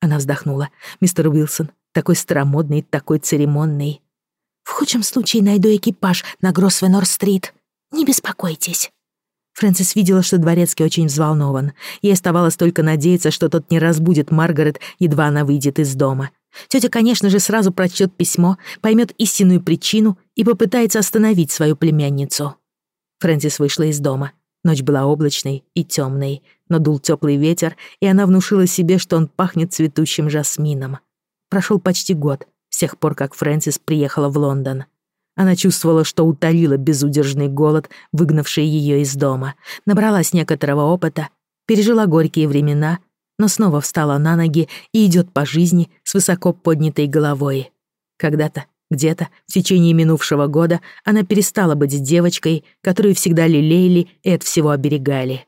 Она вздохнула. «Мистер Уилсон, такой старомодный, такой церемонный». «В худшем случае найду экипаж на Гроссвенор-стрит. Не беспокойтесь». Фрэнсис видела, что Дворецкий очень взволнован. Ей оставалось только надеяться, что тот не разбудит Маргарет, едва она выйдет из дома. Тетя, конечно же, сразу прочтет письмо, поймет истинную причину и попытается остановить свою племянницу. Фрэнсис вышла из дома. Ночь была облачной и темной, но дул теплый ветер, и она внушила себе, что он пахнет цветущим жасмином. Прошел почти год, с тех пор, как Фрэнсис приехала в Лондон. Она чувствовала, что утолила безудержный голод, выгнавший ее из дома, набралась некоторого опыта, пережила горькие времена, но снова встала на ноги и идет по жизни с высоко поднятой головой. Когда-то, где-то, в течение минувшего года она перестала быть девочкой, которую всегда лелеяли и от всего оберегали.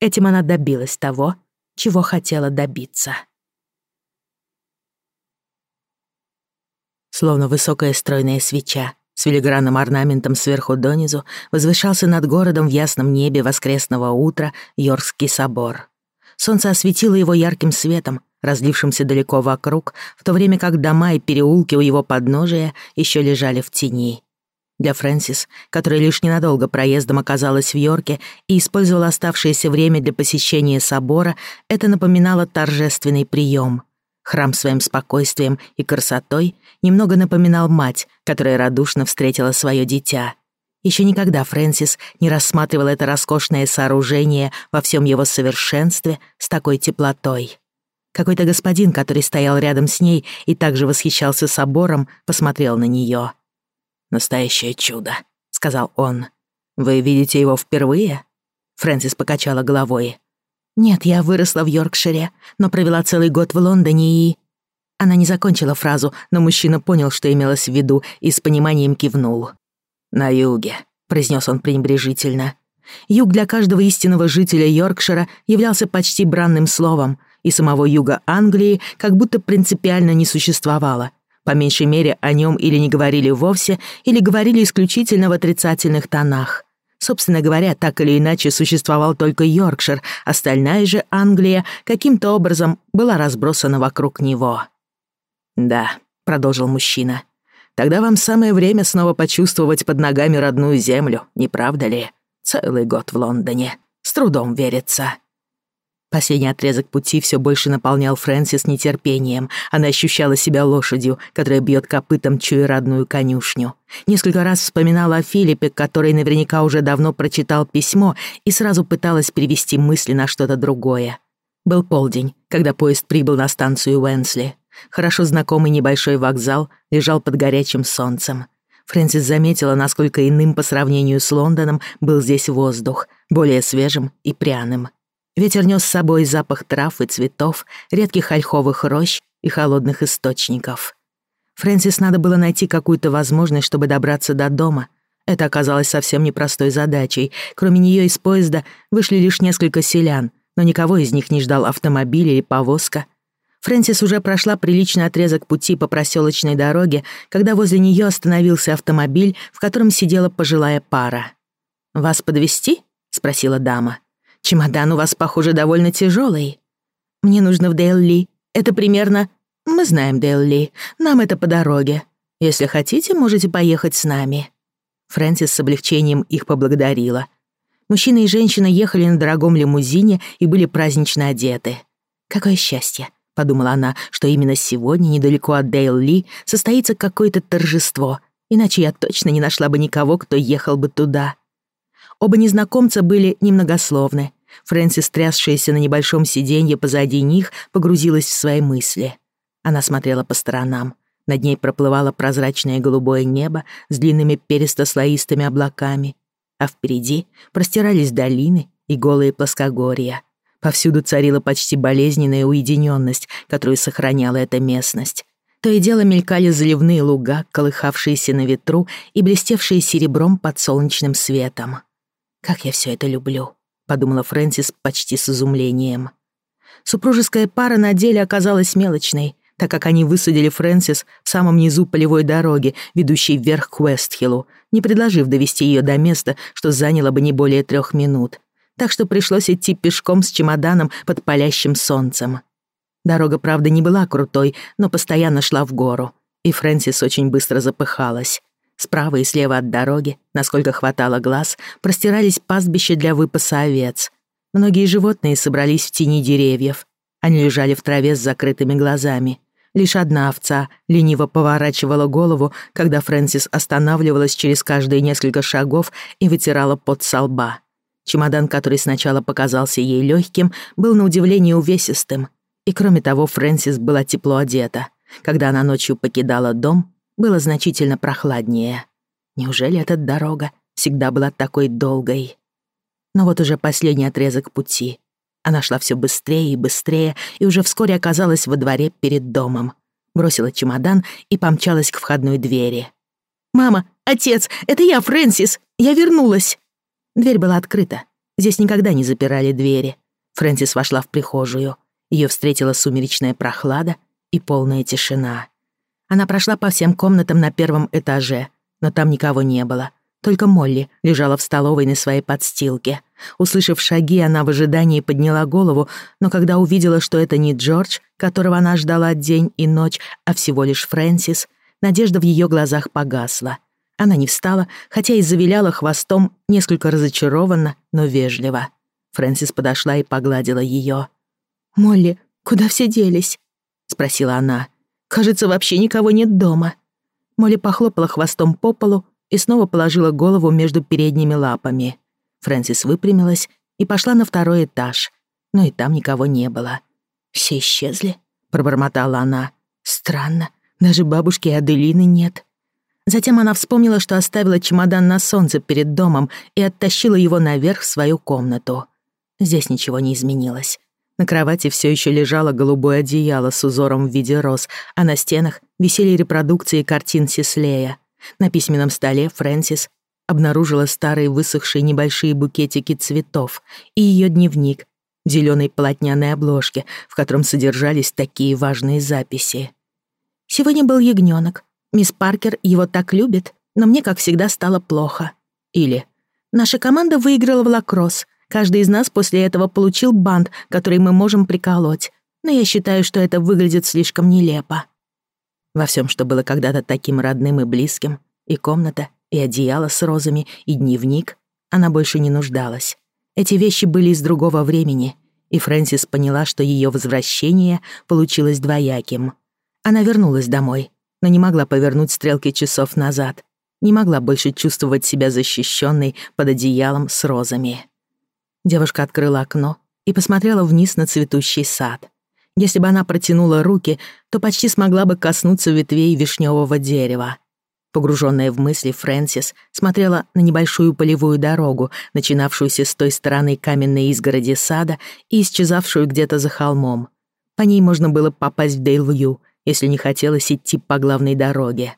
Этим она добилась того, чего хотела добиться. Словно высокая стройная свеча, с филигранным орнаментом сверху донизу возвышался над городом в ясном небе воскресного утра Йоркский собор. Солнце осветило его ярким светом, разлившимся далеко вокруг, в то время как дома и переулки у его подножия еще лежали в тени. Для Фрэнсис, которая лишь ненадолго проездом оказалась в Йорке и использовала оставшееся время для посещения собора, это напоминало торжественный прием. Храм своим спокойствием и красотой немного напоминал мать, которая радушно встретила свое дитя. Еще никогда Фрэнсис не рассматривал это роскошное сооружение во всем его совершенстве с такой теплотой. Какой-то господин, который стоял рядом с ней и также восхищался собором, посмотрел на нее. «Настоящее чудо», — сказал он. «Вы видите его впервые?» Фрэнсис покачала головой. «Нет, я выросла в Йоркшире, но провела целый год в Лондоне и...» Она не закончила фразу, но мужчина понял, что имелось в виду, и с пониманием кивнул. «На юге», — произнес он пренебрежительно. Юг для каждого истинного жителя Йоркшира являлся почти бранным словом, и самого юга Англии как будто принципиально не существовало. По меньшей мере, о нем или не говорили вовсе, или говорили исключительно в отрицательных тонах. Собственно говоря, так или иначе существовал только Йоркшир, остальная же Англия каким-то образом была разбросана вокруг него. «Да», — продолжил мужчина, — «тогда вам самое время снова почувствовать под ногами родную землю, не правда ли? Целый год в Лондоне. С трудом верится». Последний отрезок пути все больше наполнял Фрэнсис нетерпением. Она ощущала себя лошадью, которая бьет копытом, чуя родную конюшню. Несколько раз вспоминала о Филиппе, который наверняка уже давно прочитал письмо и сразу пыталась перевести мысли на что-то другое. Был полдень, когда поезд прибыл на станцию Уэнсли. Хорошо знакомый небольшой вокзал лежал под горячим солнцем. Фрэнсис заметила, насколько иным по сравнению с Лондоном был здесь воздух, более свежим и пряным. Ветер нес с собой запах трав и цветов, редких ольховых рощ и холодных источников. Фрэнсис надо было найти какую-то возможность, чтобы добраться до дома. Это оказалось совсем непростой задачей. Кроме нее из поезда вышли лишь несколько селян, но никого из них не ждал автомобиль или повозка. Фрэнсис уже прошла приличный отрезок пути по проселочной дороге, когда возле нее остановился автомобиль, в котором сидела пожилая пара. «Вас подвести? спросила дама. Чемодан у вас, похоже, довольно тяжелый. Мне нужно в Дейли. Это примерно... Мы знаем Дейли. Нам это по дороге. Если хотите, можете поехать с нами». Фрэнсис с облегчением их поблагодарила. Мужчина и женщина ехали на дорогом лимузине и были празднично одеты. «Какое счастье!» — подумала она, что именно сегодня, недалеко от Дейли, состоится какое-то торжество, иначе я точно не нашла бы никого, кто ехал бы туда. Оба незнакомца были немногословны, Фрэнсис, трясшаяся на небольшом сиденье позади них, погрузилась в свои мысли. Она смотрела по сторонам. Над ней проплывало прозрачное голубое небо с длинными перистослоистыми облаками, а впереди простирались долины и голые плоскогорья. Повсюду царила почти болезненная уединенность, которую сохраняла эта местность. То и дело мелькали заливные луга, колыхавшиеся на ветру и блестевшие серебром под солнечным светом. «Как я все это люблю!» подумала Фрэнсис почти с изумлением. Супружеская пара на деле оказалась мелочной, так как они высадили Фрэнсис в самом низу полевой дороги, ведущей вверх к Уэстхиллу, не предложив довести ее до места, что заняло бы не более трех минут. Так что пришлось идти пешком с чемоданом под палящим солнцем. Дорога, правда, не была крутой, но постоянно шла в гору, и Фрэнсис очень быстро запыхалась. Справа и слева от дороги, насколько хватало глаз, простирались пастбища для выпаса овец. Многие животные собрались в тени деревьев. Они лежали в траве с закрытыми глазами. Лишь одна овца лениво поворачивала голову, когда Фрэнсис останавливалась через каждые несколько шагов и вытирала пот со лба. Чемодан, который сначала показался ей легким, был на удивление увесистым. И кроме того, Фрэнсис была тепло одета. Когда она ночью покидала дом, было значительно прохладнее. Неужели эта дорога всегда была такой долгой? Но вот уже последний отрезок пути. Она шла все быстрее и быстрее, и уже вскоре оказалась во дворе перед домом. Бросила чемодан и помчалась к входной двери. «Мама! Отец! Это я, Фрэнсис! Я вернулась!» Дверь была открыта. Здесь никогда не запирали двери. Фрэнсис вошла в прихожую. Ее встретила сумеречная прохлада и полная тишина. Она прошла по всем комнатам на первом этаже, но там никого не было. Только Молли лежала в столовой на своей подстилке. Услышав шаги, она в ожидании подняла голову, но когда увидела, что это не Джордж, которого она ждала день и ночь, а всего лишь Фрэнсис, надежда в ее глазах погасла. Она не встала, хотя и завиляла хвостом, несколько разочарованно, но вежливо. Фрэнсис подошла и погладила ее. «Молли, куда все делись?» — спросила она. Кажется, вообще никого нет дома». Молли похлопала хвостом по полу и снова положила голову между передними лапами. Фрэнсис выпрямилась и пошла на второй этаж, но и там никого не было. «Все исчезли?» — пробормотала она. «Странно, даже бабушки Аделины нет». Затем она вспомнила, что оставила чемодан на солнце перед домом и оттащила его наверх в свою комнату. Здесь ничего не изменилось. На кровати все еще лежало голубое одеяло с узором в виде роз, а на стенах висели репродукции картин Сеслея. На письменном столе Фрэнсис обнаружила старые высохшие небольшие букетики цветов и ее дневник в зеленой полотняной обложке, в котором содержались такие важные записи. «Сегодня был ягненок. Мисс Паркер его так любит, но мне, как всегда, стало плохо». Или «Наша команда выиграла в лакросс. Каждый из нас после этого получил бант, который мы можем приколоть. Но я считаю, что это выглядит слишком нелепо. Во всем, что было когда-то таким родным и близким, и комната, и одеяло с розами, и дневник, она больше не нуждалась. Эти вещи были из другого времени, и Фрэнсис поняла, что ее возвращение получилось двояким. Она вернулась домой, но не могла повернуть стрелки часов назад, не могла больше чувствовать себя защищенной под одеялом с розами. Девушка открыла окно и посмотрела вниз на цветущий сад. Если бы она протянула руки, то почти смогла бы коснуться ветвей вишневого дерева. Погруженная в мысли, Фрэнсис смотрела на небольшую полевую дорогу, начинавшуюся с той стороны каменной изгороди сада и исчезавшую где-то за холмом. По ней можно было попасть в Дейлвью, если не хотелось идти по главной дороге.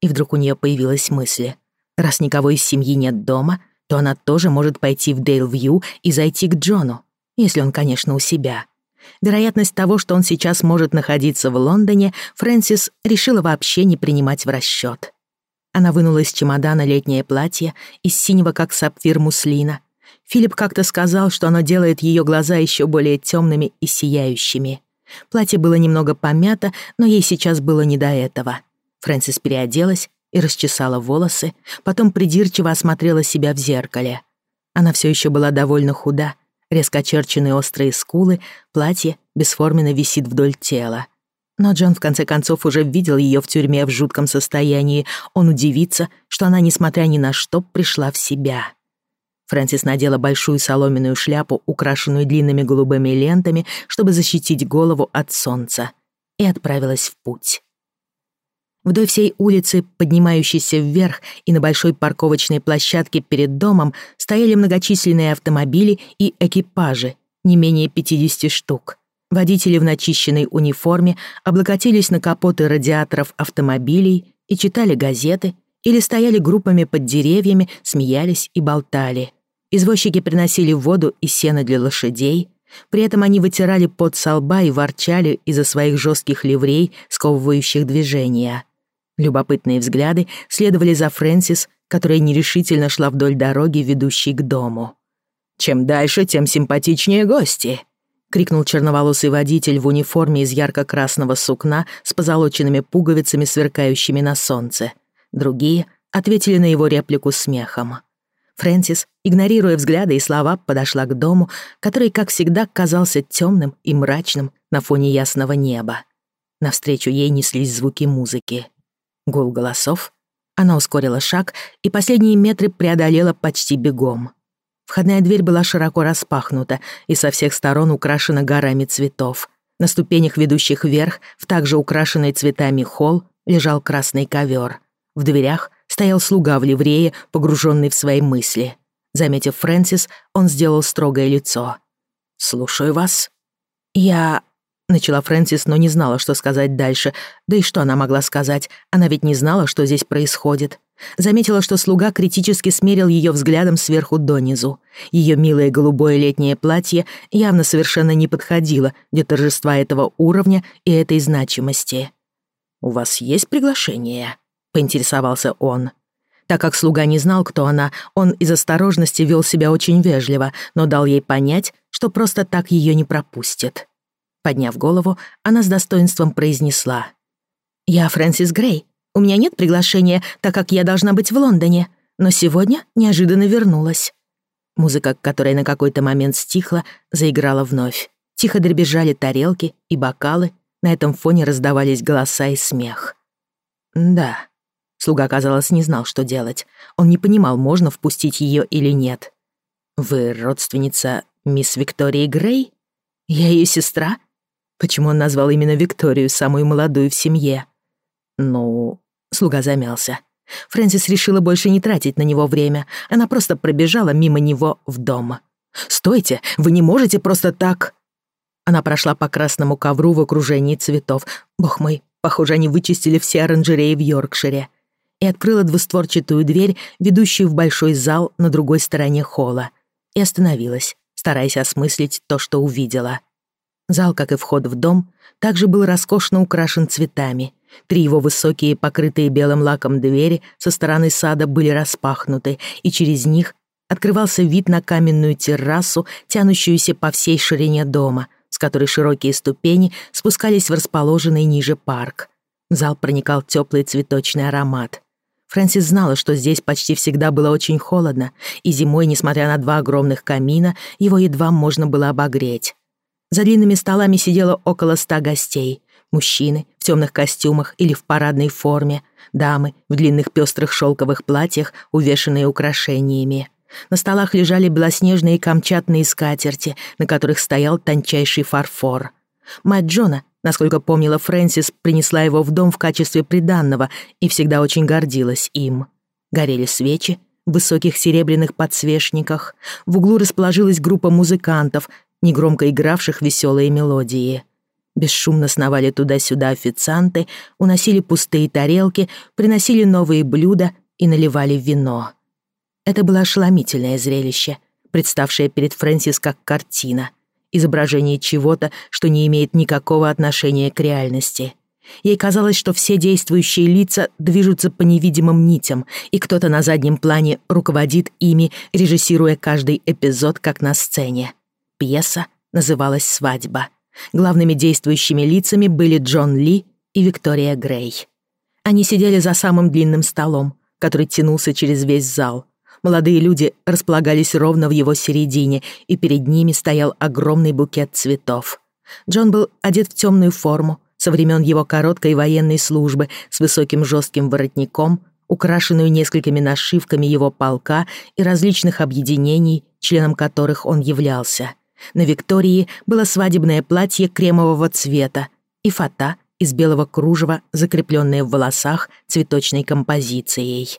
И вдруг у нее появилась мысль. Раз никого из семьи нет дома, то она тоже может пойти в Дейлвью и зайти к Джону, если он, конечно, у себя. Вероятность того, что он сейчас может находиться в Лондоне, Фрэнсис решила вообще не принимать в расчет. Она вынула из чемодана летнее платье из синего, как сапфир, муслина. Филипп как-то сказал, что оно делает ее глаза еще более темными и сияющими. Платье было немного помято, но ей сейчас было не до этого. Фрэнсис переоделась и расчесала волосы, потом придирчиво осмотрела себя в зеркале. Она все еще была довольно худа, резко очерченные острые скулы, платье бесформенно висит вдоль тела. Но Джон в конце концов уже видел ее в тюрьме в жутком состоянии. Он удивится, что она, несмотря ни на что, пришла в себя. Фрэнсис надела большую соломенную шляпу, украшенную длинными голубыми лентами, чтобы защитить голову от солнца, и отправилась в путь. Вдоль всей улицы, поднимающейся вверх, и на большой парковочной площадке перед домом стояли многочисленные автомобили и экипажи, не менее 50 штук. Водители в начищенной униформе облокотились на капоты радиаторов автомобилей и читали газеты, или стояли группами под деревьями, смеялись и болтали. Извозчики приносили воду и сено для лошадей. При этом они вытирали пот со лба и ворчали из-за своих жестких ливрей, сковывающих движения. Любопытные взгляды следовали за Фрэнсис, которая нерешительно шла вдоль дороги, ведущей к дому. «Чем дальше, тем симпатичнее гости!» — крикнул черноволосый водитель в униформе из ярко-красного сукна с позолоченными пуговицами, сверкающими на солнце. Другие ответили на его реплику смехом. Фрэнсис, игнорируя взгляды и слова, подошла к дому, который, как всегда, казался темным и мрачным на фоне ясного неба. Навстречу ей неслись звуки музыки. Гул голосов. Она ускорила шаг и последние метры преодолела почти бегом. Входная дверь была широко распахнута и со всех сторон украшена горами цветов. На ступенях, ведущих вверх, в также украшенный цветами холл, лежал красный ковер. В дверях стоял слуга в ливрее, погруженный в свои мысли. Заметив Фрэнсис, он сделал строгое лицо. «Слушаю вас». «Я Начала Фрэнсис, но не знала, что сказать дальше. Да и что она могла сказать? Она ведь не знала, что здесь происходит. Заметила, что слуга критически смерил ее взглядом сверху донизу. Ее милое голубое летнее платье явно совершенно не подходило для торжества этого уровня и этой значимости. «У вас есть приглашение?» — поинтересовался он. Так как слуга не знал, кто она, он из осторожности вел себя очень вежливо, но дал ей понять, что просто так ее не пропустит. Подняв голову, она с достоинством произнесла. «Я Фрэнсис Грей. У меня нет приглашения, так как я должна быть в Лондоне, но сегодня неожиданно вернулась». Музыка, которая на какой-то момент стихла, заиграла вновь. Тихо дребезжали тарелки и бокалы, на этом фоне раздавались голоса и смех. «Да». Слуга, казалось, не знал, что делать. Он не понимал, можно впустить ее или нет. «Вы родственница мисс Виктории Грей?» «Я ее сестра?» Почему он назвал именно Викторию, самую молодую в семье? Ну, слуга замялся. Фрэнсис решила больше не тратить на него время. Она просто пробежала мимо него в дом. «Стойте! Вы не можете просто так...» Она прошла по красному ковру в окружении цветов. Бог мой, похоже, они вычистили все оранжереи в Йоркшире. И открыла двустворчатую дверь, ведущую в большой зал на другой стороне холла. И остановилась, стараясь осмыслить то, что увидела. Зал, как и вход в дом, также был роскошно украшен цветами. Три его высокие, покрытые белым лаком двери со стороны сада были распахнуты, и через них открывался вид на каменную террасу, тянущуюся по всей ширине дома, с которой широкие ступени спускались в расположенный ниже парк. В зал проникал теплый цветочный аромат. Фрэнсис знала, что здесь почти всегда было очень холодно, и зимой, несмотря на два огромных камина, его едва можно было обогреть. За длинными столами сидело около ста гостей. Мужчины в темных костюмах или в парадной форме, дамы в длинных пестрых шелковых платьях, увешанные украшениями. На столах лежали белоснежные камчатные скатерти, на которых стоял тончайший фарфор. Мать Джона, насколько помнила Фрэнсис, принесла его в дом в качестве приданного и всегда очень гордилась им. Горели свечи в высоких серебряных подсвечниках, в углу расположилась группа музыкантов, негромко игравших веселые мелодии. Бесшумно сновали туда-сюда официанты, уносили пустые тарелки, приносили новые блюда и наливали вино. Это было ошеломительное зрелище, представшее перед Фрэнсис как картина, изображение чего-то, что не имеет никакого отношения к реальности. Ей казалось, что все действующие лица движутся по невидимым нитям, и кто-то на заднем плане руководит ими, режиссируя каждый эпизод, как на сцене. Пьеса называлась «Свадьба». Главными действующими лицами были Джон Ли и Виктория Грей. Они сидели за самым длинным столом, который тянулся через весь зал. Молодые люди располагались ровно в его середине, и перед ними стоял огромный букет цветов. Джон был одет в темную форму, со времен его короткой военной службы, с высоким жестким воротником, украшенную несколькими нашивками его полка и различных объединений, членом которых он являлся. На Виктории было свадебное платье кремового цвета и фата из белого кружева, закрепленные в волосах цветочной композицией.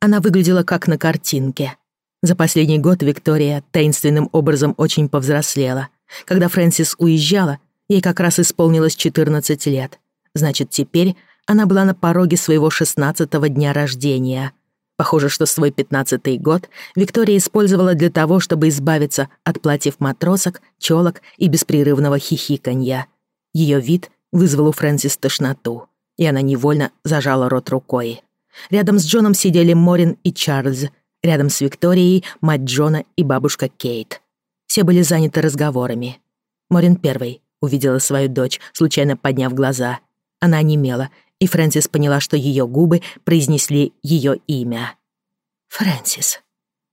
Она выглядела как на картинке. За последний год Виктория таинственным образом очень повзрослела. Когда Фрэнсис уезжала, ей как раз исполнилось 14 лет. Значит, теперь она была на пороге своего 16-го дня рождения — Похоже, что свой пятнадцатый год Виктория использовала для того, чтобы избавиться от платьев матросок, челок и беспрерывного хихиканья. Ее вид вызвал у Фрэнсис тошноту, и она невольно зажала рот рукой. Рядом с Джоном сидели Морин и Чарльз, рядом с Викторией — мать Джона и бабушка Кейт. Все были заняты разговорами. Морин первой увидела свою дочь, случайно подняв глаза. Она онемела и Фрэнсис поняла, что ее губы произнесли ее имя. «Фрэнсис».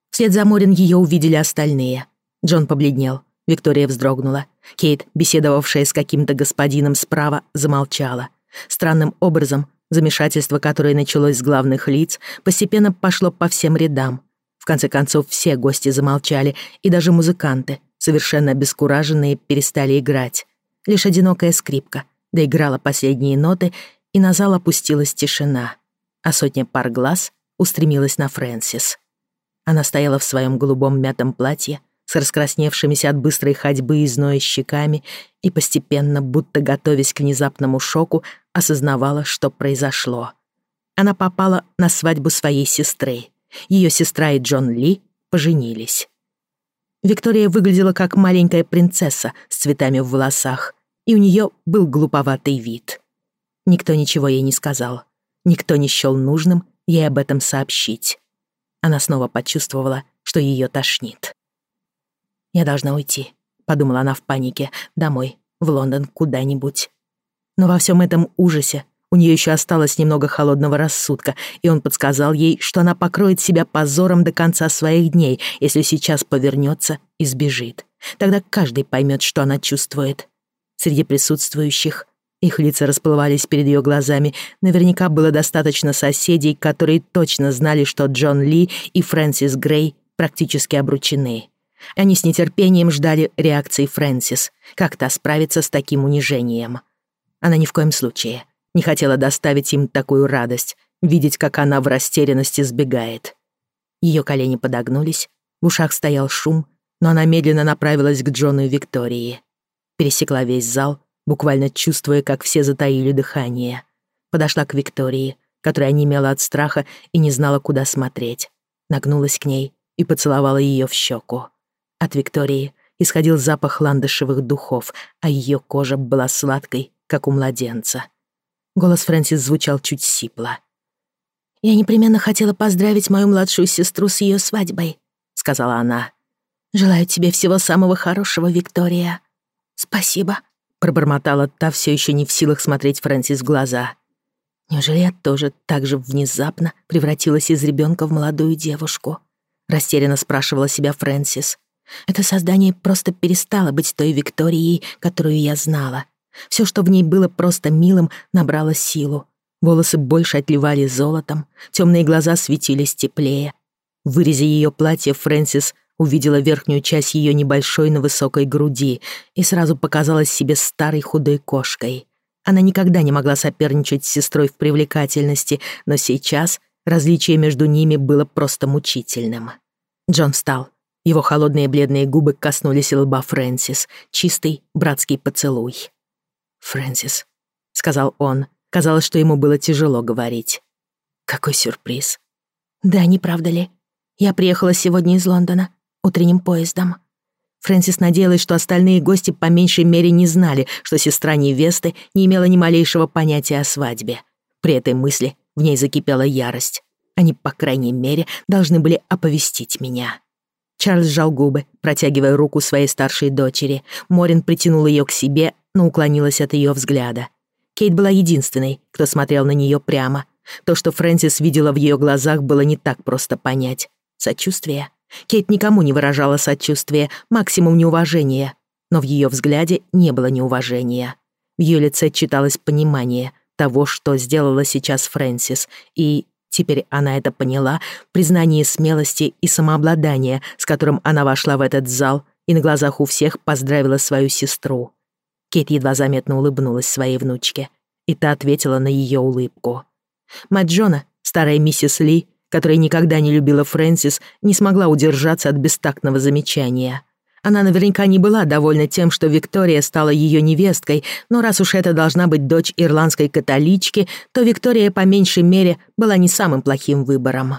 Вслед за Морин ее увидели остальные. Джон побледнел. Виктория вздрогнула. Кейт, беседовавшая с каким-то господином справа, замолчала. Странным образом, замешательство, которое началось с главных лиц, постепенно пошло по всем рядам. В конце концов, все гости замолчали, и даже музыканты, совершенно обескураженные, перестали играть. Лишь одинокая скрипка доиграла последние ноты и на зал опустилась тишина, а сотня пар глаз устремилась на Фрэнсис. Она стояла в своем голубом мятом платье с раскрасневшимися от быстрой ходьбы и зноя щеками и постепенно, будто готовясь к внезапному шоку, осознавала, что произошло. Она попала на свадьбу своей сестры. Ее сестра и Джон Ли поженились. Виктория выглядела как маленькая принцесса с цветами в волосах, и у нее был глуповатый вид — Никто ничего ей не сказал. Никто не счёл нужным ей об этом сообщить. Она снова почувствовала, что её тошнит. «Я должна уйти», — подумала она в панике, «домой, в Лондон, куда-нибудь». Но во всём этом ужасе у нее еще осталось немного холодного рассудка, и он подсказал ей, что она покроет себя позором до конца своих дней, если сейчас повернется и сбежит. Тогда каждый поймет, что она чувствует. Среди присутствующих их лица расплывались перед ее глазами. Наверняка было достаточно соседей, которые точно знали, что Джон Ли и Фрэнсис Грей практически обручены. Они с нетерпением ждали реакции Фрэнсис, как та справится с таким унижением. Она ни в коем случае не хотела доставить им такую радость, видеть, как она в растерянности сбегает. Ее колени подогнулись, в ушах стоял шум, но она медленно направилась к Джону и Виктории. Пересекла весь зал буквально чувствуя, как все затаили дыхание. Подошла к Виктории, которая онемела от страха и не знала, куда смотреть. Нагнулась к ней и поцеловала ее в щеку. От Виктории исходил запах ландышевых духов, а ее кожа была сладкой, как у младенца. Голос Фрэнсис звучал чуть сипло. «Я непременно хотела поздравить мою младшую сестру с ее свадьбой», — сказала она. «Желаю тебе всего самого хорошего, Виктория. Спасибо, пробормотала та, все еще не в силах смотреть Фрэнсис в глаза. Неужели я тоже так же внезапно превратилась из ребенка в молодую девушку? Растерянно спрашивала себя Фрэнсис. Это создание просто перестало быть той Викторией, которую я знала. Все, что в ней было просто милым, набрало силу. Волосы больше отливали золотом, темные глаза светились теплее. В вырезе ее платья Фрэнсис увидела верхнюю часть ее небольшой на высокой груди и сразу показалась себе старой худой кошкой. Она никогда не могла соперничать с сестрой в привлекательности, но сейчас различие между ними было просто мучительным. Джон встал. Его холодные бледные губы коснулись лба Фрэнсис. Чистый братский поцелуй. «Фрэнсис», — сказал он. Казалось, что ему было тяжело говорить. «Какой сюрприз». «Да, не правда ли? Я приехала сегодня из Лондона утренним поездом. Фрэнсис надеялась, что остальные гости по меньшей мере не знали, что сестра невесты не имела ни малейшего понятия о свадьбе. При этой мысли в ней закипела ярость. Они, по крайней мере, должны были оповестить меня. Чарльз сжал губы, протягивая руку своей старшей дочери. Морин притянул ее к себе, но уклонилась от ее взгляда. Кейт была единственной, кто смотрел на нее прямо. То, что Фрэнсис видела в ее глазах, было не так просто понять. Сочувствие Кейт никому не выражала сочувствия, максимум неуважения, но в ее взгляде не было неуважения. В ее лице читалось понимание того, что сделала сейчас Фрэнсис, и теперь она это поняла, признание смелости и самообладания, с которым она вошла в этот зал и на глазах у всех поздравила свою сестру. Кейт едва заметно улыбнулась своей внучке, и та ответила на ее улыбку. Мать Джона, старая миссис Ли, которая никогда не любила Фрэнсис, не смогла удержаться от бестактного замечания. Она наверняка не была довольна тем, что Виктория стала ее невесткой, но раз уж это должна быть дочь ирландской католички, то Виктория по меньшей мере была не самым плохим выбором.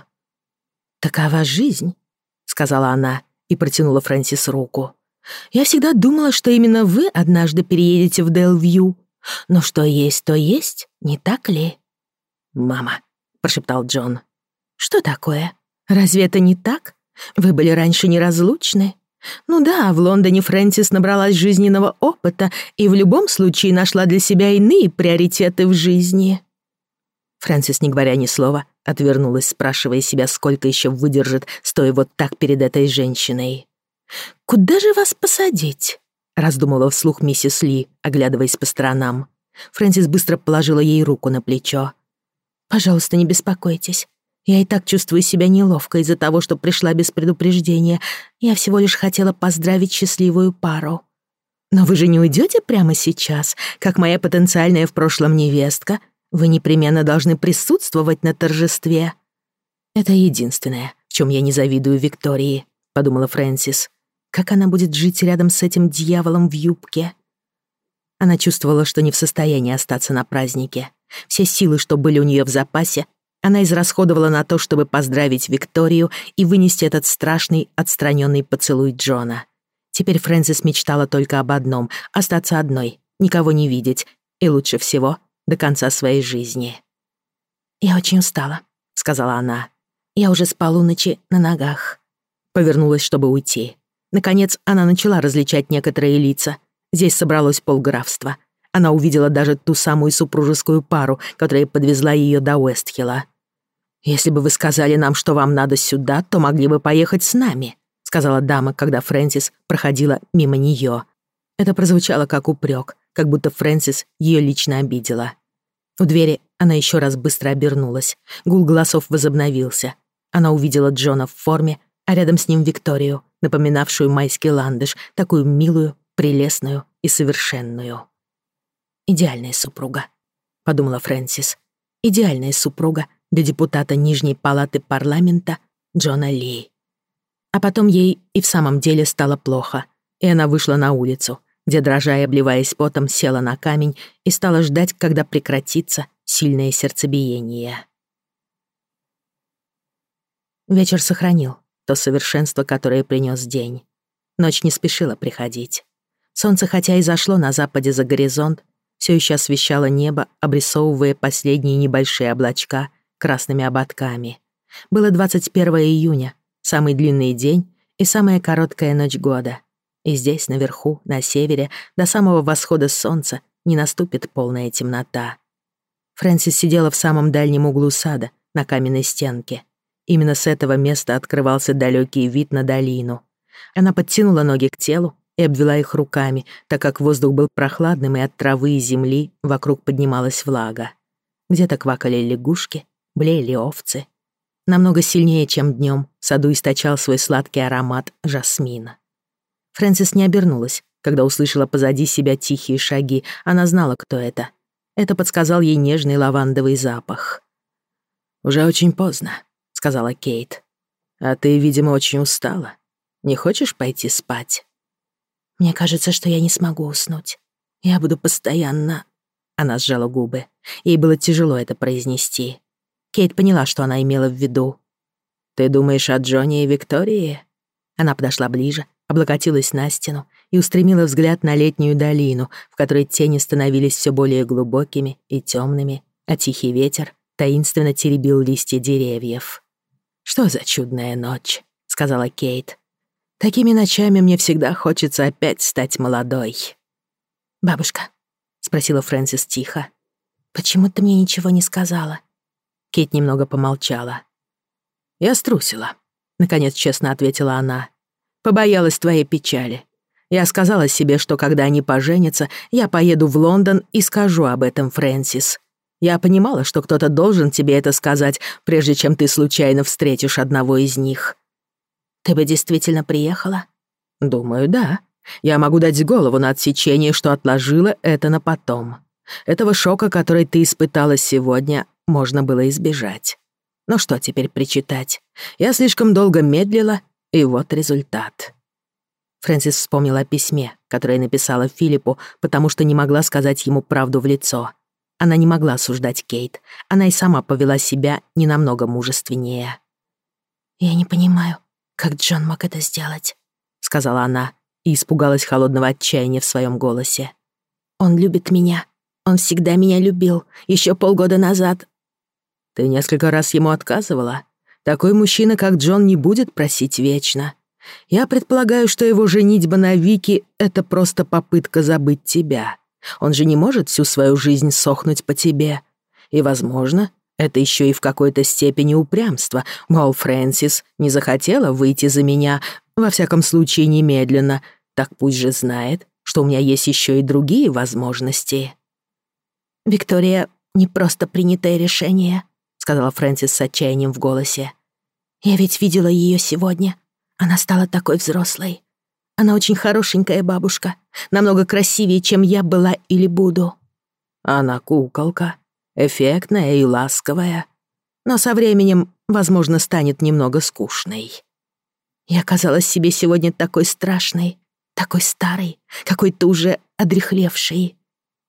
«Такова жизнь», — сказала она и протянула Фрэнсис руку. «Я всегда думала, что именно вы однажды переедете в Делвью. Но что есть, то есть, не так ли?» «Мама», — прошептал Джон. «Что такое? Разве это не так? Вы были раньше неразлучны?» «Ну да, в Лондоне Фрэнсис набралась жизненного опыта и в любом случае нашла для себя иные приоритеты в жизни». Фрэнсис, не говоря ни слова, отвернулась, спрашивая себя, сколько еще выдержит, стоя вот так перед этой женщиной. «Куда же вас посадить?» — раздумала вслух миссис Ли, оглядываясь по сторонам. Фрэнсис быстро положила ей руку на плечо. «Пожалуйста, не беспокойтесь. Я и так чувствую себя неловко из-за того, что пришла без предупреждения. Я всего лишь хотела поздравить счастливую пару. Но вы же не уйдете прямо сейчас, как моя потенциальная в прошлом невестка. Вы непременно должны присутствовать на торжестве. Это единственное, в чем я не завидую Виктории, подумала Фрэнсис. Как она будет жить рядом с этим дьяволом в юбке? Она чувствовала, что не в состоянии остаться на празднике. Все силы, что были у нее в запасе, она израсходовала на то, чтобы поздравить Викторию и вынести этот страшный, отстраненный поцелуй Джона. Теперь Фрэнсис мечтала только об одном — остаться одной, никого не видеть, и лучше всего — до конца своей жизни. «Я очень устала», — сказала она. «Я уже с полуночи на ногах». Повернулась, чтобы уйти. Наконец, она начала различать некоторые лица. Здесь собралось полграфства — она увидела даже ту самую супружескую пару, которая подвезла ее до Уэстхилла. «Если бы вы сказали нам, что вам надо сюда, то могли бы поехать с нами», сказала дама, когда Фрэнсис проходила мимо нее. Это прозвучало как упрек, как будто Фрэнсис ее лично обидела. У двери она еще раз быстро обернулась. Гул голосов возобновился. Она увидела Джона в форме, а рядом с ним Викторию, напоминавшую майский ландыш, такую милую, прелестную и совершенную. «Идеальная супруга», — подумала Фрэнсис. «Идеальная супруга для депутата Нижней палаты парламента Джона Ли». А потом ей и в самом деле стало плохо, и она вышла на улицу, где, дрожа и обливаясь потом, села на камень и стала ждать, когда прекратится сильное сердцебиение. Вечер сохранил то совершенство, которое принес день. Ночь не спешила приходить. Солнце хотя и зашло на западе за горизонт, все еще освещало небо, обрисовывая последние небольшие облачка красными ободками. Было 21 июня, самый длинный день и самая короткая ночь года. И здесь, наверху, на севере, до самого восхода солнца не наступит полная темнота. Фрэнсис сидела в самом дальнем углу сада, на каменной стенке. Именно с этого места открывался далекий вид на долину. Она подтянула ноги к телу и обвела их руками, так как воздух был прохладным, и от травы и земли вокруг поднималась влага. Где-то квакали лягушки, блеяли овцы. Намного сильнее, чем днем, саду источал свой сладкий аромат жасмина. Фрэнсис не обернулась, когда услышала позади себя тихие шаги. Она знала, кто это. Это подсказал ей нежный лавандовый запах. «Уже очень поздно», — сказала Кейт. «А ты, видимо, очень устала. Не хочешь пойти спать?» Мне кажется, что я не смогу уснуть. Я буду постоянно...» Она сжала губы. Ей было тяжело это произнести. Кейт поняла, что она имела в виду. «Ты думаешь о Джонни и Виктории?» Она подошла ближе, облокотилась на стену и устремила взгляд на летнюю долину, в которой тени становились все более глубокими и темными, а тихий ветер таинственно теребил листья деревьев. «Что за чудная ночь?» — сказала Кейт. Такими ночами мне всегда хочется опять стать молодой. «Бабушка», — спросила Фрэнсис тихо, — «почему ты мне ничего не сказала?» Кейт немного помолчала. «Я струсила», — наконец честно ответила она. «Побоялась твоей печали. Я сказала себе, что когда они поженятся, я поеду в Лондон и скажу об этом, Фрэнсис. Я понимала, что кто-то должен тебе это сказать, прежде чем ты случайно встретишь одного из них. Ты бы действительно приехала? Думаю, да. Я могу дать голову на отсечение, что отложила это на потом. Этого шока, который ты испытала сегодня, можно было избежать. Но что теперь причитать? Я слишком долго медлила, и вот результат. Фрэнсис вспомнила о письме, которое написала Филиппу, потому что не могла сказать ему правду в лицо. Она не могла осуждать Кейт. Она и сама повела себя не намного мужественнее. «Я не понимаю, как Джон мог это сделать?» — сказала она и испугалась холодного отчаяния в своем голосе. «Он любит меня. Он всегда меня любил. Еще полгода назад». «Ты несколько раз ему отказывала? Такой мужчина, как Джон, не будет просить вечно. Я предполагаю, что его женитьба на Вики — это просто попытка забыть тебя. Он же не может всю свою жизнь сохнуть по тебе. И, возможно, это еще и в какой-то степени упрямство, мол, Фрэнсис не захотела выйти за меня, во всяком случае, немедленно, так пусть же знает, что у меня есть еще и другие возможности. «Виктория, не просто принятое решение», — сказала Фрэнсис с отчаянием в голосе. «Я ведь видела ее сегодня. Она стала такой взрослой. Она очень хорошенькая бабушка, намного красивее, чем я была или буду». «Она куколка», эффектная и ласковая, но со временем, возможно, станет немного скучной. Я казалась себе сегодня такой страшной, такой старой, какой-то уже одрехлевшей.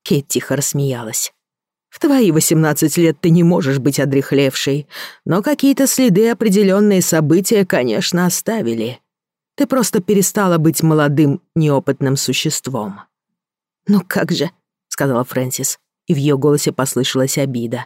Кейт тихо рассмеялась. В твои 18 лет ты не можешь быть одрехлевшей, но какие-то следы определенные события, конечно, оставили. Ты просто перестала быть молодым, неопытным существом. «Ну как же», — сказала Фрэнсис, и в ее голосе послышалась обида.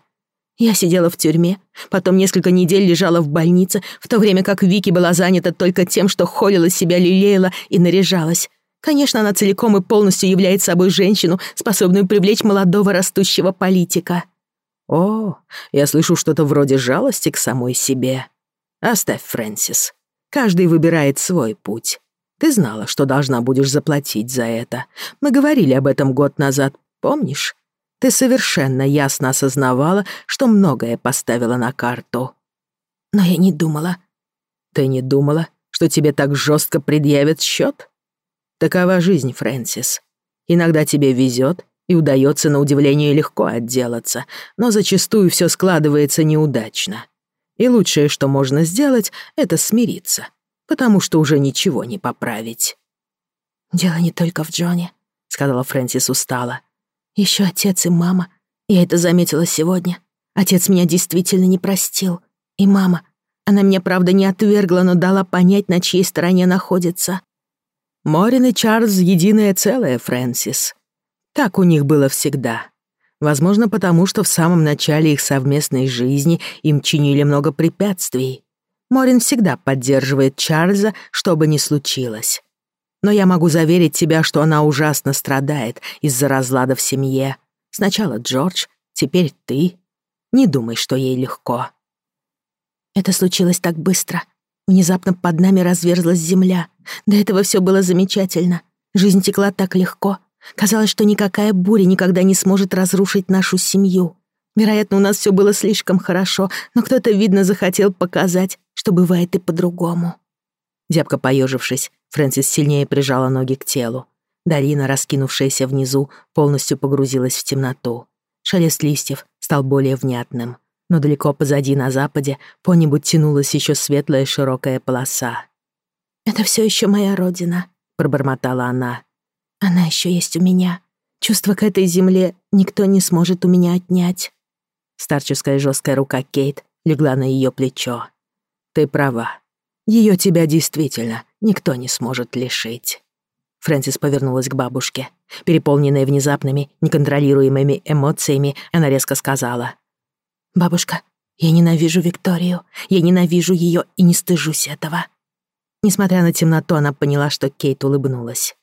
Я сидела в тюрьме, потом несколько недель лежала в больнице, в то время как Вики была занята только тем, что холила себя, лелеяла и наряжалась. Конечно, она целиком и полностью является собой женщину, способную привлечь молодого растущего политика. О, я слышу что-то вроде жалости к самой себе. Оставь, Фрэнсис. Каждый выбирает свой путь. Ты знала, что должна будешь заплатить за это. Мы говорили об этом год назад, помнишь? ты совершенно ясно осознавала, что многое поставила на карту. Но я не думала. Ты не думала, что тебе так жестко предъявят счет? Такова жизнь, Фрэнсис. Иногда тебе везет, и удается на удивление легко отделаться, но зачастую все складывается неудачно. И лучшее, что можно сделать, это смириться, потому что уже ничего не поправить. «Дело не только в Джоне», — сказала Фрэнсис устало. Еще отец и мама. Я это заметила сегодня. Отец меня действительно не простил. И мама. Она меня, правда, не отвергла, но дала понять, на чьей стороне находится. Морин и Чарльз — единое целое, Фрэнсис. Так у них было всегда. Возможно, потому что в самом начале их совместной жизни им чинили много препятствий. Морин всегда поддерживает Чарльза, что бы ни случилось. Но я могу заверить тебя, что она ужасно страдает из-за разлада в семье. Сначала Джордж, теперь ты. Не думай, что ей легко. Это случилось так быстро. Внезапно под нами разверзлась земля. До этого все было замечательно. Жизнь текла так легко. Казалось, что никакая буря никогда не сможет разрушить нашу семью. Вероятно, у нас все было слишком хорошо, но кто-то, видно, захотел показать, что бывает и по-другому. Зябко поежившись, Фрэнсис сильнее прижала ноги к телу. Дарина, раскинувшаяся внизу, полностью погрузилась в темноту. Шелест листьев стал более внятным. Но далеко позади, на западе, по небу тянулась еще светлая широкая полоса. «Это все еще моя родина», — пробормотала она. «Она еще есть у меня. Чувство к этой земле никто не сможет у меня отнять». Старческая жесткая рука Кейт легла на ее плечо. «Ты права. Ее тебя действительно никто не сможет лишить». Фрэнсис повернулась к бабушке. Переполненная внезапными, неконтролируемыми эмоциями, она резко сказала. «Бабушка, я ненавижу Викторию. Я ненавижу ее и не стыжусь этого». Несмотря на темноту, она поняла, что Кейт улыбнулась.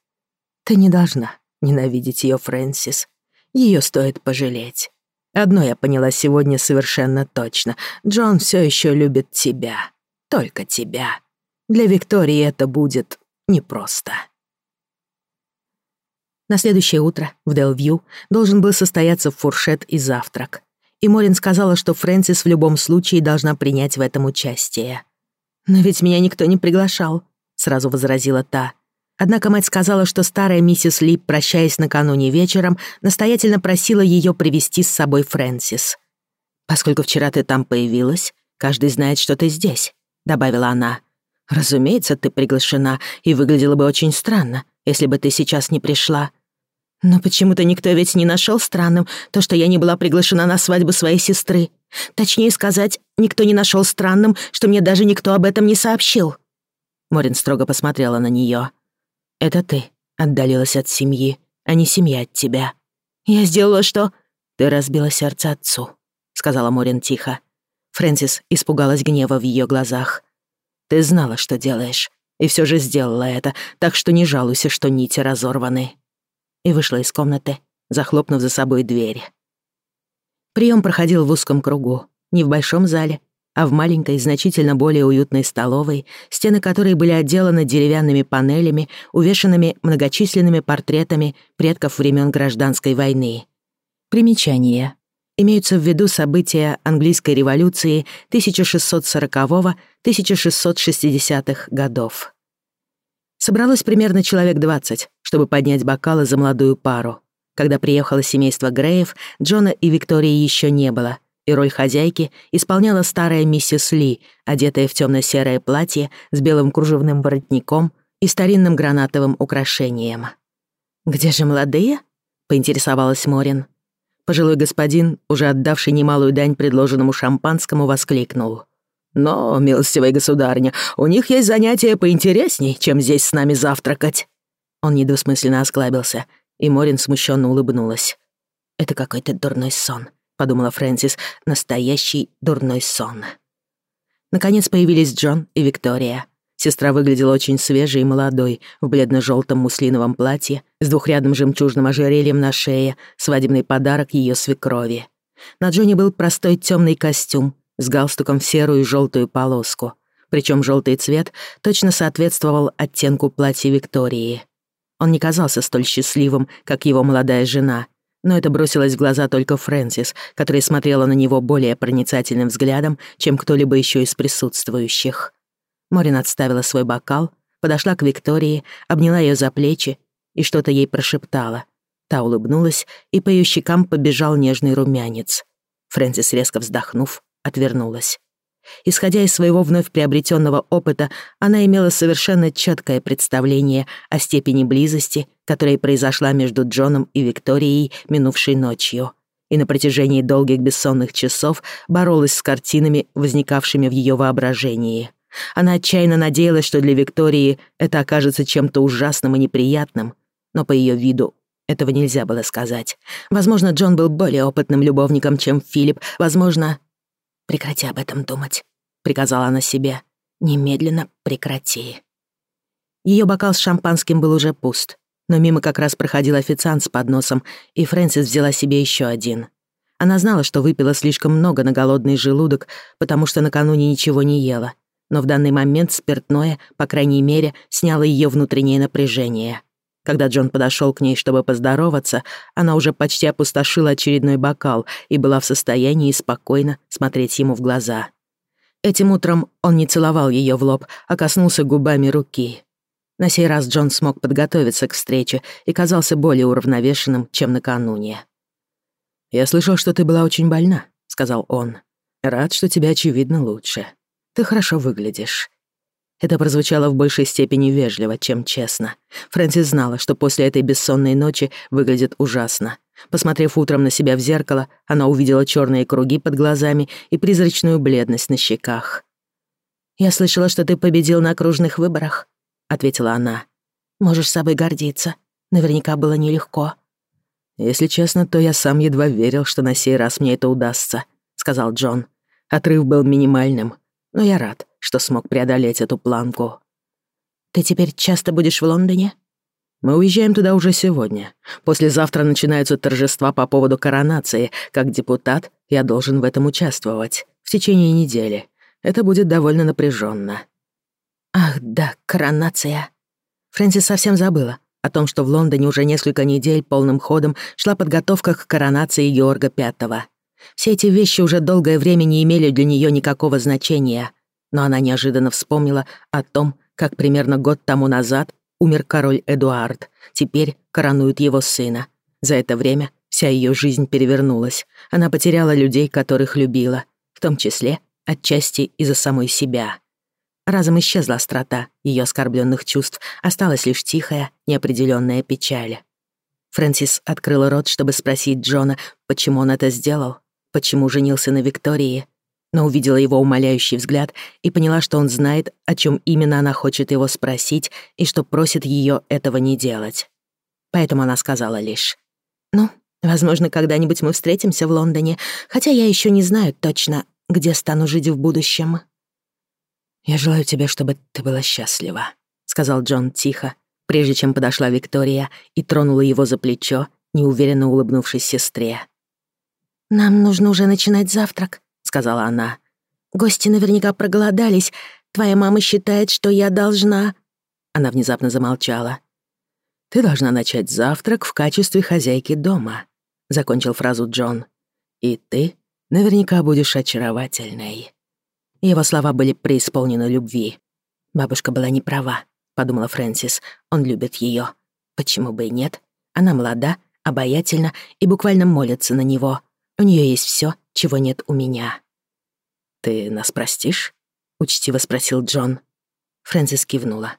«Ты не должна ненавидеть ее, Фрэнсис. Ее стоит пожалеть. Одно я поняла сегодня совершенно точно. Джон все еще любит тебя. Только тебя. Для Виктории это будет непросто. На следующее утро в Делвью должен был состояться фуршет и завтрак. И Морин сказала, что Фрэнсис в любом случае должна принять в этом участие. «Но ведь меня никто не приглашал», — сразу возразила та. Однако мать сказала, что старая миссис Ли, прощаясь накануне вечером, настоятельно просила ее привести с собой Фрэнсис. «Поскольку вчера ты там появилась, каждый знает, что ты здесь. — добавила она. «Разумеется, ты приглашена, и выглядело бы очень странно, если бы ты сейчас не пришла». «Но почему-то никто ведь не нашел странным то, что я не была приглашена на свадьбу своей сестры. Точнее сказать, никто не нашел странным, что мне даже никто об этом не сообщил». Морин строго посмотрела на нее. «Это ты отдалилась от семьи, а не семья от тебя». «Я сделала что?» «Ты разбила сердце отцу», — сказала Морин тихо. Фрэнсис испугалась гнева в ее глазах. «Ты знала, что делаешь, и все же сделала это, так что не жалуйся, что нити разорваны». И вышла из комнаты, захлопнув за собой дверь. Прием проходил в узком кругу, не в большом зале, а в маленькой, значительно более уютной столовой, стены которой были отделаны деревянными панелями, увешанными многочисленными портретами предков времен гражданской войны. Примечание имеются в виду события английской революции 1640-1660-х годов. Собралось примерно человек 20, чтобы поднять бокалы за молодую пару. Когда приехало семейство Греев, Джона и Виктории еще не было, и роль хозяйки исполняла старая миссис Ли, одетая в темно серое платье с белым кружевным воротником и старинным гранатовым украшением. «Где же молодые?» — поинтересовалась Морин. Пожилой господин, уже отдавший немалую дань предложенному шампанскому, воскликнул. «Но, милостивая государня, у них есть занятия поинтересней, чем здесь с нами завтракать». Он недвусмысленно осклабился, и Морин смущенно улыбнулась. «Это какой-то дурной сон», — подумала Фрэнсис, — «настоящий дурной сон». Наконец появились Джон и Виктория. Сестра выглядела очень свежей и молодой, в бледно-желтом муслиновом платье, с двухрядным жемчужным ожерельем на шее, свадебный подарок ее свекрови. На Джонни был простой темный костюм с галстуком в серую и желтую полоску, причем желтый цвет точно соответствовал оттенку платья Виктории. Он не казался столь счастливым, как его молодая жена, но это бросилось в глаза только Фрэнсис, которая смотрела на него более проницательным взглядом, чем кто-либо еще из присутствующих. Морин отставила свой бокал, подошла к Виктории, обняла ее за плечи и что-то ей прошептала. Та улыбнулась, и по ее щекам побежал нежный румянец. Фрэнсис, резко вздохнув, отвернулась. Исходя из своего вновь приобретенного опыта, она имела совершенно четкое представление о степени близости, которая произошла между Джоном и Викторией минувшей ночью, и на протяжении долгих бессонных часов боролась с картинами, возникавшими в ее воображении. Она отчаянно надеялась, что для Виктории это окажется чем-то ужасным и неприятным, но по ее виду этого нельзя было сказать. Возможно, Джон был более опытным любовником, чем Филипп. Возможно... «Прекрати об этом думать», — приказала она себе. «Немедленно прекрати». Ее бокал с шампанским был уже пуст, но мимо как раз проходил официант с подносом, и Фрэнсис взяла себе еще один. Она знала, что выпила слишком много на голодный желудок, потому что накануне ничего не ела — но в данный момент спиртное, по крайней мере, сняло ее внутреннее напряжение. Когда Джон подошел к ней, чтобы поздороваться, она уже почти опустошила очередной бокал и была в состоянии спокойно смотреть ему в глаза. Этим утром он не целовал ее в лоб, а коснулся губами руки. На сей раз Джон смог подготовиться к встрече и казался более уравновешенным, чем накануне. «Я слышал, что ты была очень больна», — сказал он. «Рад, что тебе, очевидно, лучше». Ты хорошо выглядишь». Это прозвучало в большей степени вежливо, чем честно. Фрэнсис знала, что после этой бессонной ночи выглядит ужасно. Посмотрев утром на себя в зеркало, она увидела черные круги под глазами и призрачную бледность на щеках. «Я слышала, что ты победил на окружных выборах», — ответила она. «Можешь собой гордиться. Наверняка было нелегко». «Если честно, то я сам едва верил, что на сей раз мне это удастся», — сказал Джон. Отрыв был минимальным но я рад, что смог преодолеть эту планку. Ты теперь часто будешь в Лондоне? Мы уезжаем туда уже сегодня. Послезавтра начинаются торжества по поводу коронации. Как депутат я должен в этом участвовать. В течение недели. Это будет довольно напряженно. Ах да, коронация. Фрэнсис совсем забыла о том, что в Лондоне уже несколько недель полным ходом шла подготовка к коронации Георга Пятого — все эти вещи уже долгое время не имели для нее никакого значения, но она неожиданно вспомнила о том, как примерно год тому назад умер король Эдуард. Теперь коронуют его сына. За это время вся ее жизнь перевернулась. Она потеряла людей, которых любила, в том числе отчасти из-за самой себя. Разом исчезла острота ее оскорбленных чувств, осталась лишь тихая, неопределенная печаль. Фрэнсис открыла рот, чтобы спросить Джона, почему он это сделал, почему женился на Виктории, но увидела его умоляющий взгляд и поняла, что он знает, о чем именно она хочет его спросить и что просит ее этого не делать. Поэтому она сказала лишь, «Ну, возможно, когда-нибудь мы встретимся в Лондоне, хотя я еще не знаю точно, где стану жить в будущем». «Я желаю тебе, чтобы ты была счастлива», — сказал Джон тихо, прежде чем подошла Виктория и тронула его за плечо, неуверенно улыбнувшись сестре. «Нам нужно уже начинать завтрак», — сказала она. «Гости наверняка проголодались. Твоя мама считает, что я должна...» Она внезапно замолчала. «Ты должна начать завтрак в качестве хозяйки дома», — закончил фразу Джон. «И ты наверняка будешь очаровательной». Его слова были преисполнены любви. «Бабушка была не права», — подумала Фрэнсис. «Он любит ее. Почему бы и нет? Она молода, обаятельна и буквально молится на него». У нее есть все, чего нет у меня». «Ты нас простишь?» — учтиво спросил Джон. Фрэнсис кивнула.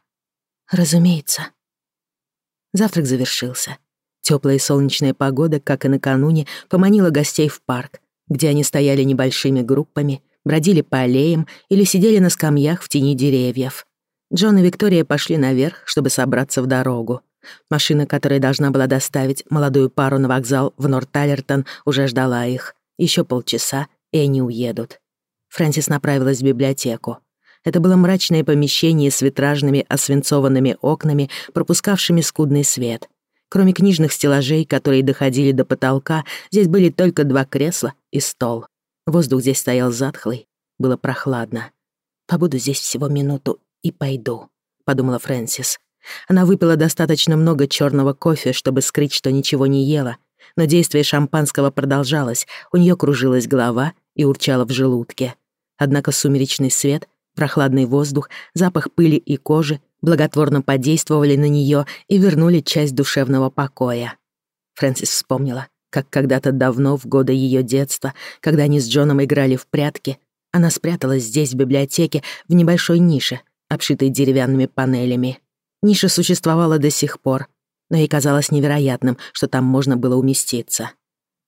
«Разумеется». Завтрак завершился. Теплая солнечная погода, как и накануне, поманила гостей в парк, где они стояли небольшими группами, бродили по аллеям или сидели на скамьях в тени деревьев. Джон и Виктория пошли наверх, чтобы собраться в дорогу. Машина, которая должна была доставить молодую пару на вокзал в Норт-Талертон, уже ждала их. Еще полчаса, и они уедут. Фрэнсис направилась в библиотеку. Это было мрачное помещение с витражными освинцованными окнами, пропускавшими скудный свет. Кроме книжных стеллажей, которые доходили до потолка, здесь были только два кресла и стол. Воздух здесь стоял затхлый, было прохладно. «Побуду здесь всего минуту и пойду», — подумала Фрэнсис. Она выпила достаточно много черного кофе, чтобы скрыть, что ничего не ела, но действие шампанского продолжалось, у нее кружилась голова и урчала в желудке. Однако сумеречный свет, прохладный воздух, запах пыли и кожи благотворно подействовали на нее и вернули часть душевного покоя. Фрэнсис вспомнила, как когда-то давно, в годы ее детства, когда они с Джоном играли в прятки, она спряталась здесь, в библиотеке, в небольшой нише, обшитой деревянными панелями. Ниша существовала до сих пор, но ей казалось невероятным, что там можно было уместиться.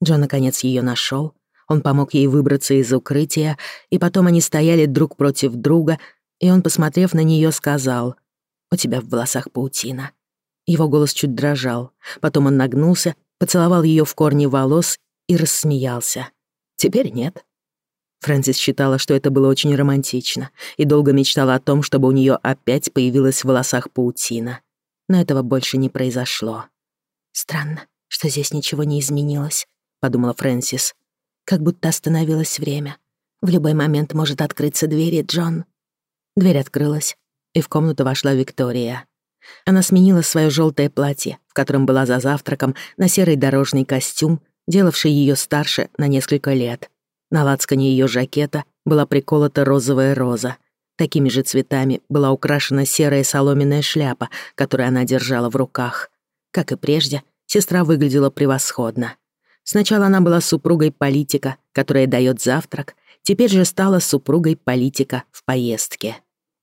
Джон, наконец, ее нашел. Он помог ей выбраться из укрытия, и потом они стояли друг против друга, и он, посмотрев на нее, сказал «У тебя в волосах паутина». Его голос чуть дрожал. Потом он нагнулся, поцеловал ее в корни волос и рассмеялся. «Теперь нет», Фрэнсис считала, что это было очень романтично, и долго мечтала о том, чтобы у нее опять появилась в волосах паутина. Но этого больше не произошло. «Странно, что здесь ничего не изменилось», — подумала Фрэнсис. «Как будто остановилось время. В любой момент может открыться дверь, и Джон...» Дверь открылась, и в комнату вошла Виктория. Она сменила свое желтое платье, в котором была за завтраком, на серый дорожный костюм, делавший ее старше на несколько лет — на лацкане ее жакета была приколота розовая роза. Такими же цветами была украшена серая соломенная шляпа, которую она держала в руках. Как и прежде, сестра выглядела превосходно. Сначала она была супругой политика, которая дает завтрак, теперь же стала супругой политика в поездке.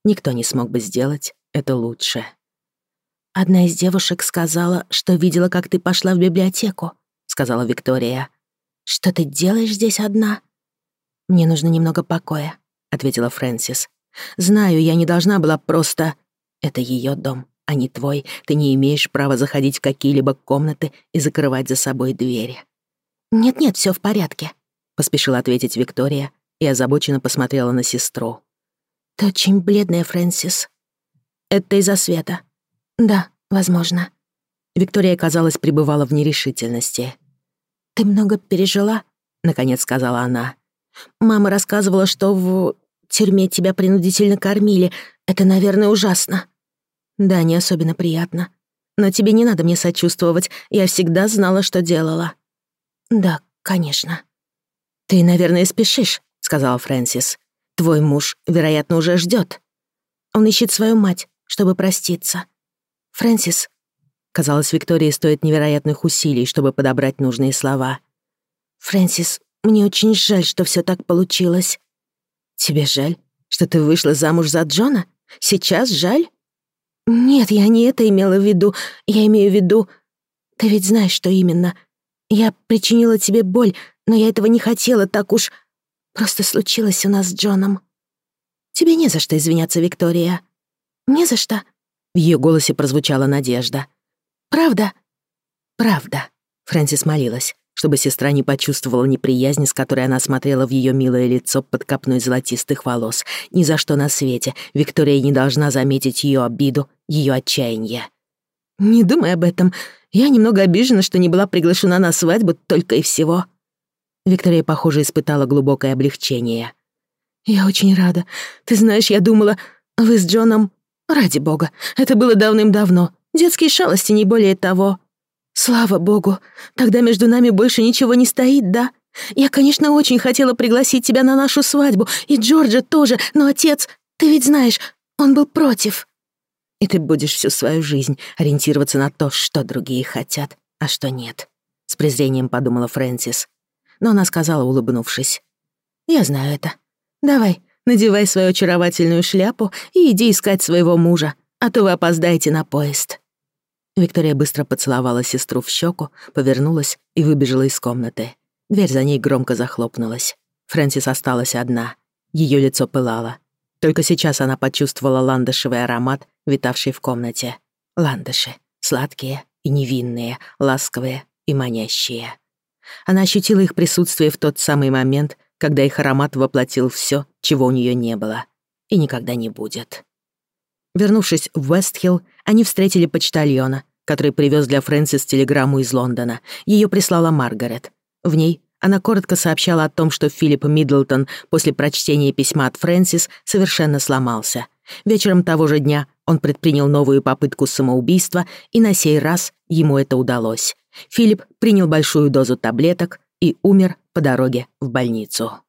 Никто не смог бы сделать это лучше. «Одна из девушек сказала, что видела, как ты пошла в библиотеку», — сказала Виктория. «Что ты делаешь здесь одна?» «Мне нужно немного покоя», — ответила Фрэнсис. «Знаю, я не должна была просто...» «Это ее дом, а не твой. Ты не имеешь права заходить в какие-либо комнаты и закрывать за собой двери». «Нет-нет, все в порядке», — поспешила ответить Виктория и озабоченно посмотрела на сестру. «Ты очень бледная, Фрэнсис». «Это из-за света?» «Да, возможно». Виктория, казалось, пребывала в нерешительности. «Ты много пережила?» — наконец сказала она. Мама рассказывала, что в тюрьме тебя принудительно кормили. Это, наверное, ужасно. Да, не особенно приятно. Но тебе не надо мне сочувствовать. Я всегда знала, что делала. Да, конечно. Ты, наверное, спешишь, сказала Фрэнсис. Твой муж, вероятно, уже ждет. Он ищет свою мать, чтобы проститься. Фрэнсис, казалось, Виктории стоит невероятных усилий, чтобы подобрать нужные слова. Фрэнсис, мне очень жаль, что все так получилось». «Тебе жаль, что ты вышла замуж за Джона? Сейчас жаль?» «Нет, я не это имела в виду. Я имею в виду... Ты ведь знаешь, что именно. Я причинила тебе боль, но я этого не хотела так уж. Просто случилось у нас с Джоном». «Тебе не за что извиняться, Виктория». «Не за что», — в ее голосе прозвучала надежда. «Правда?» «Правда», — Фрэнсис молилась чтобы сестра не почувствовала неприязни, с которой она смотрела в ее милое лицо под копной золотистых волос. Ни за что на свете Виктория не должна заметить ее обиду, ее отчаяние. «Не думай об этом. Я немного обижена, что не была приглашена на свадьбу только и всего». Виктория, похоже, испытала глубокое облегчение. «Я очень рада. Ты знаешь, я думала, вы с Джоном... Ради бога, это было давным-давно. Детские шалости, не более того. «Слава богу, тогда между нами больше ничего не стоит, да? Я, конечно, очень хотела пригласить тебя на нашу свадьбу, и Джорджа тоже, но отец, ты ведь знаешь, он был против». «И ты будешь всю свою жизнь ориентироваться на то, что другие хотят, а что нет», — с презрением подумала Фрэнсис. Но она сказала, улыбнувшись. «Я знаю это. Давай, надевай свою очаровательную шляпу и иди искать своего мужа, а то вы опоздаете на поезд». Виктория быстро поцеловала сестру в щеку, повернулась и выбежала из комнаты. Дверь за ней громко захлопнулась. Фрэнсис осталась одна. Ее лицо пылало. Только сейчас она почувствовала ландышевый аромат, витавший в комнате. Ландыши. Сладкие и невинные, ласковые и манящие. Она ощутила их присутствие в тот самый момент, когда их аромат воплотил все, чего у нее не было. И никогда не будет. Вернувшись в Вестхилл, они встретили почтальона, который привез для Фрэнсис телеграмму из Лондона. Ее прислала Маргарет. В ней она коротко сообщала о том, что Филипп Миддлтон после прочтения письма от Фрэнсис совершенно сломался. Вечером того же дня он предпринял новую попытку самоубийства, и на сей раз ему это удалось. Филипп принял большую дозу таблеток и умер по дороге в больницу.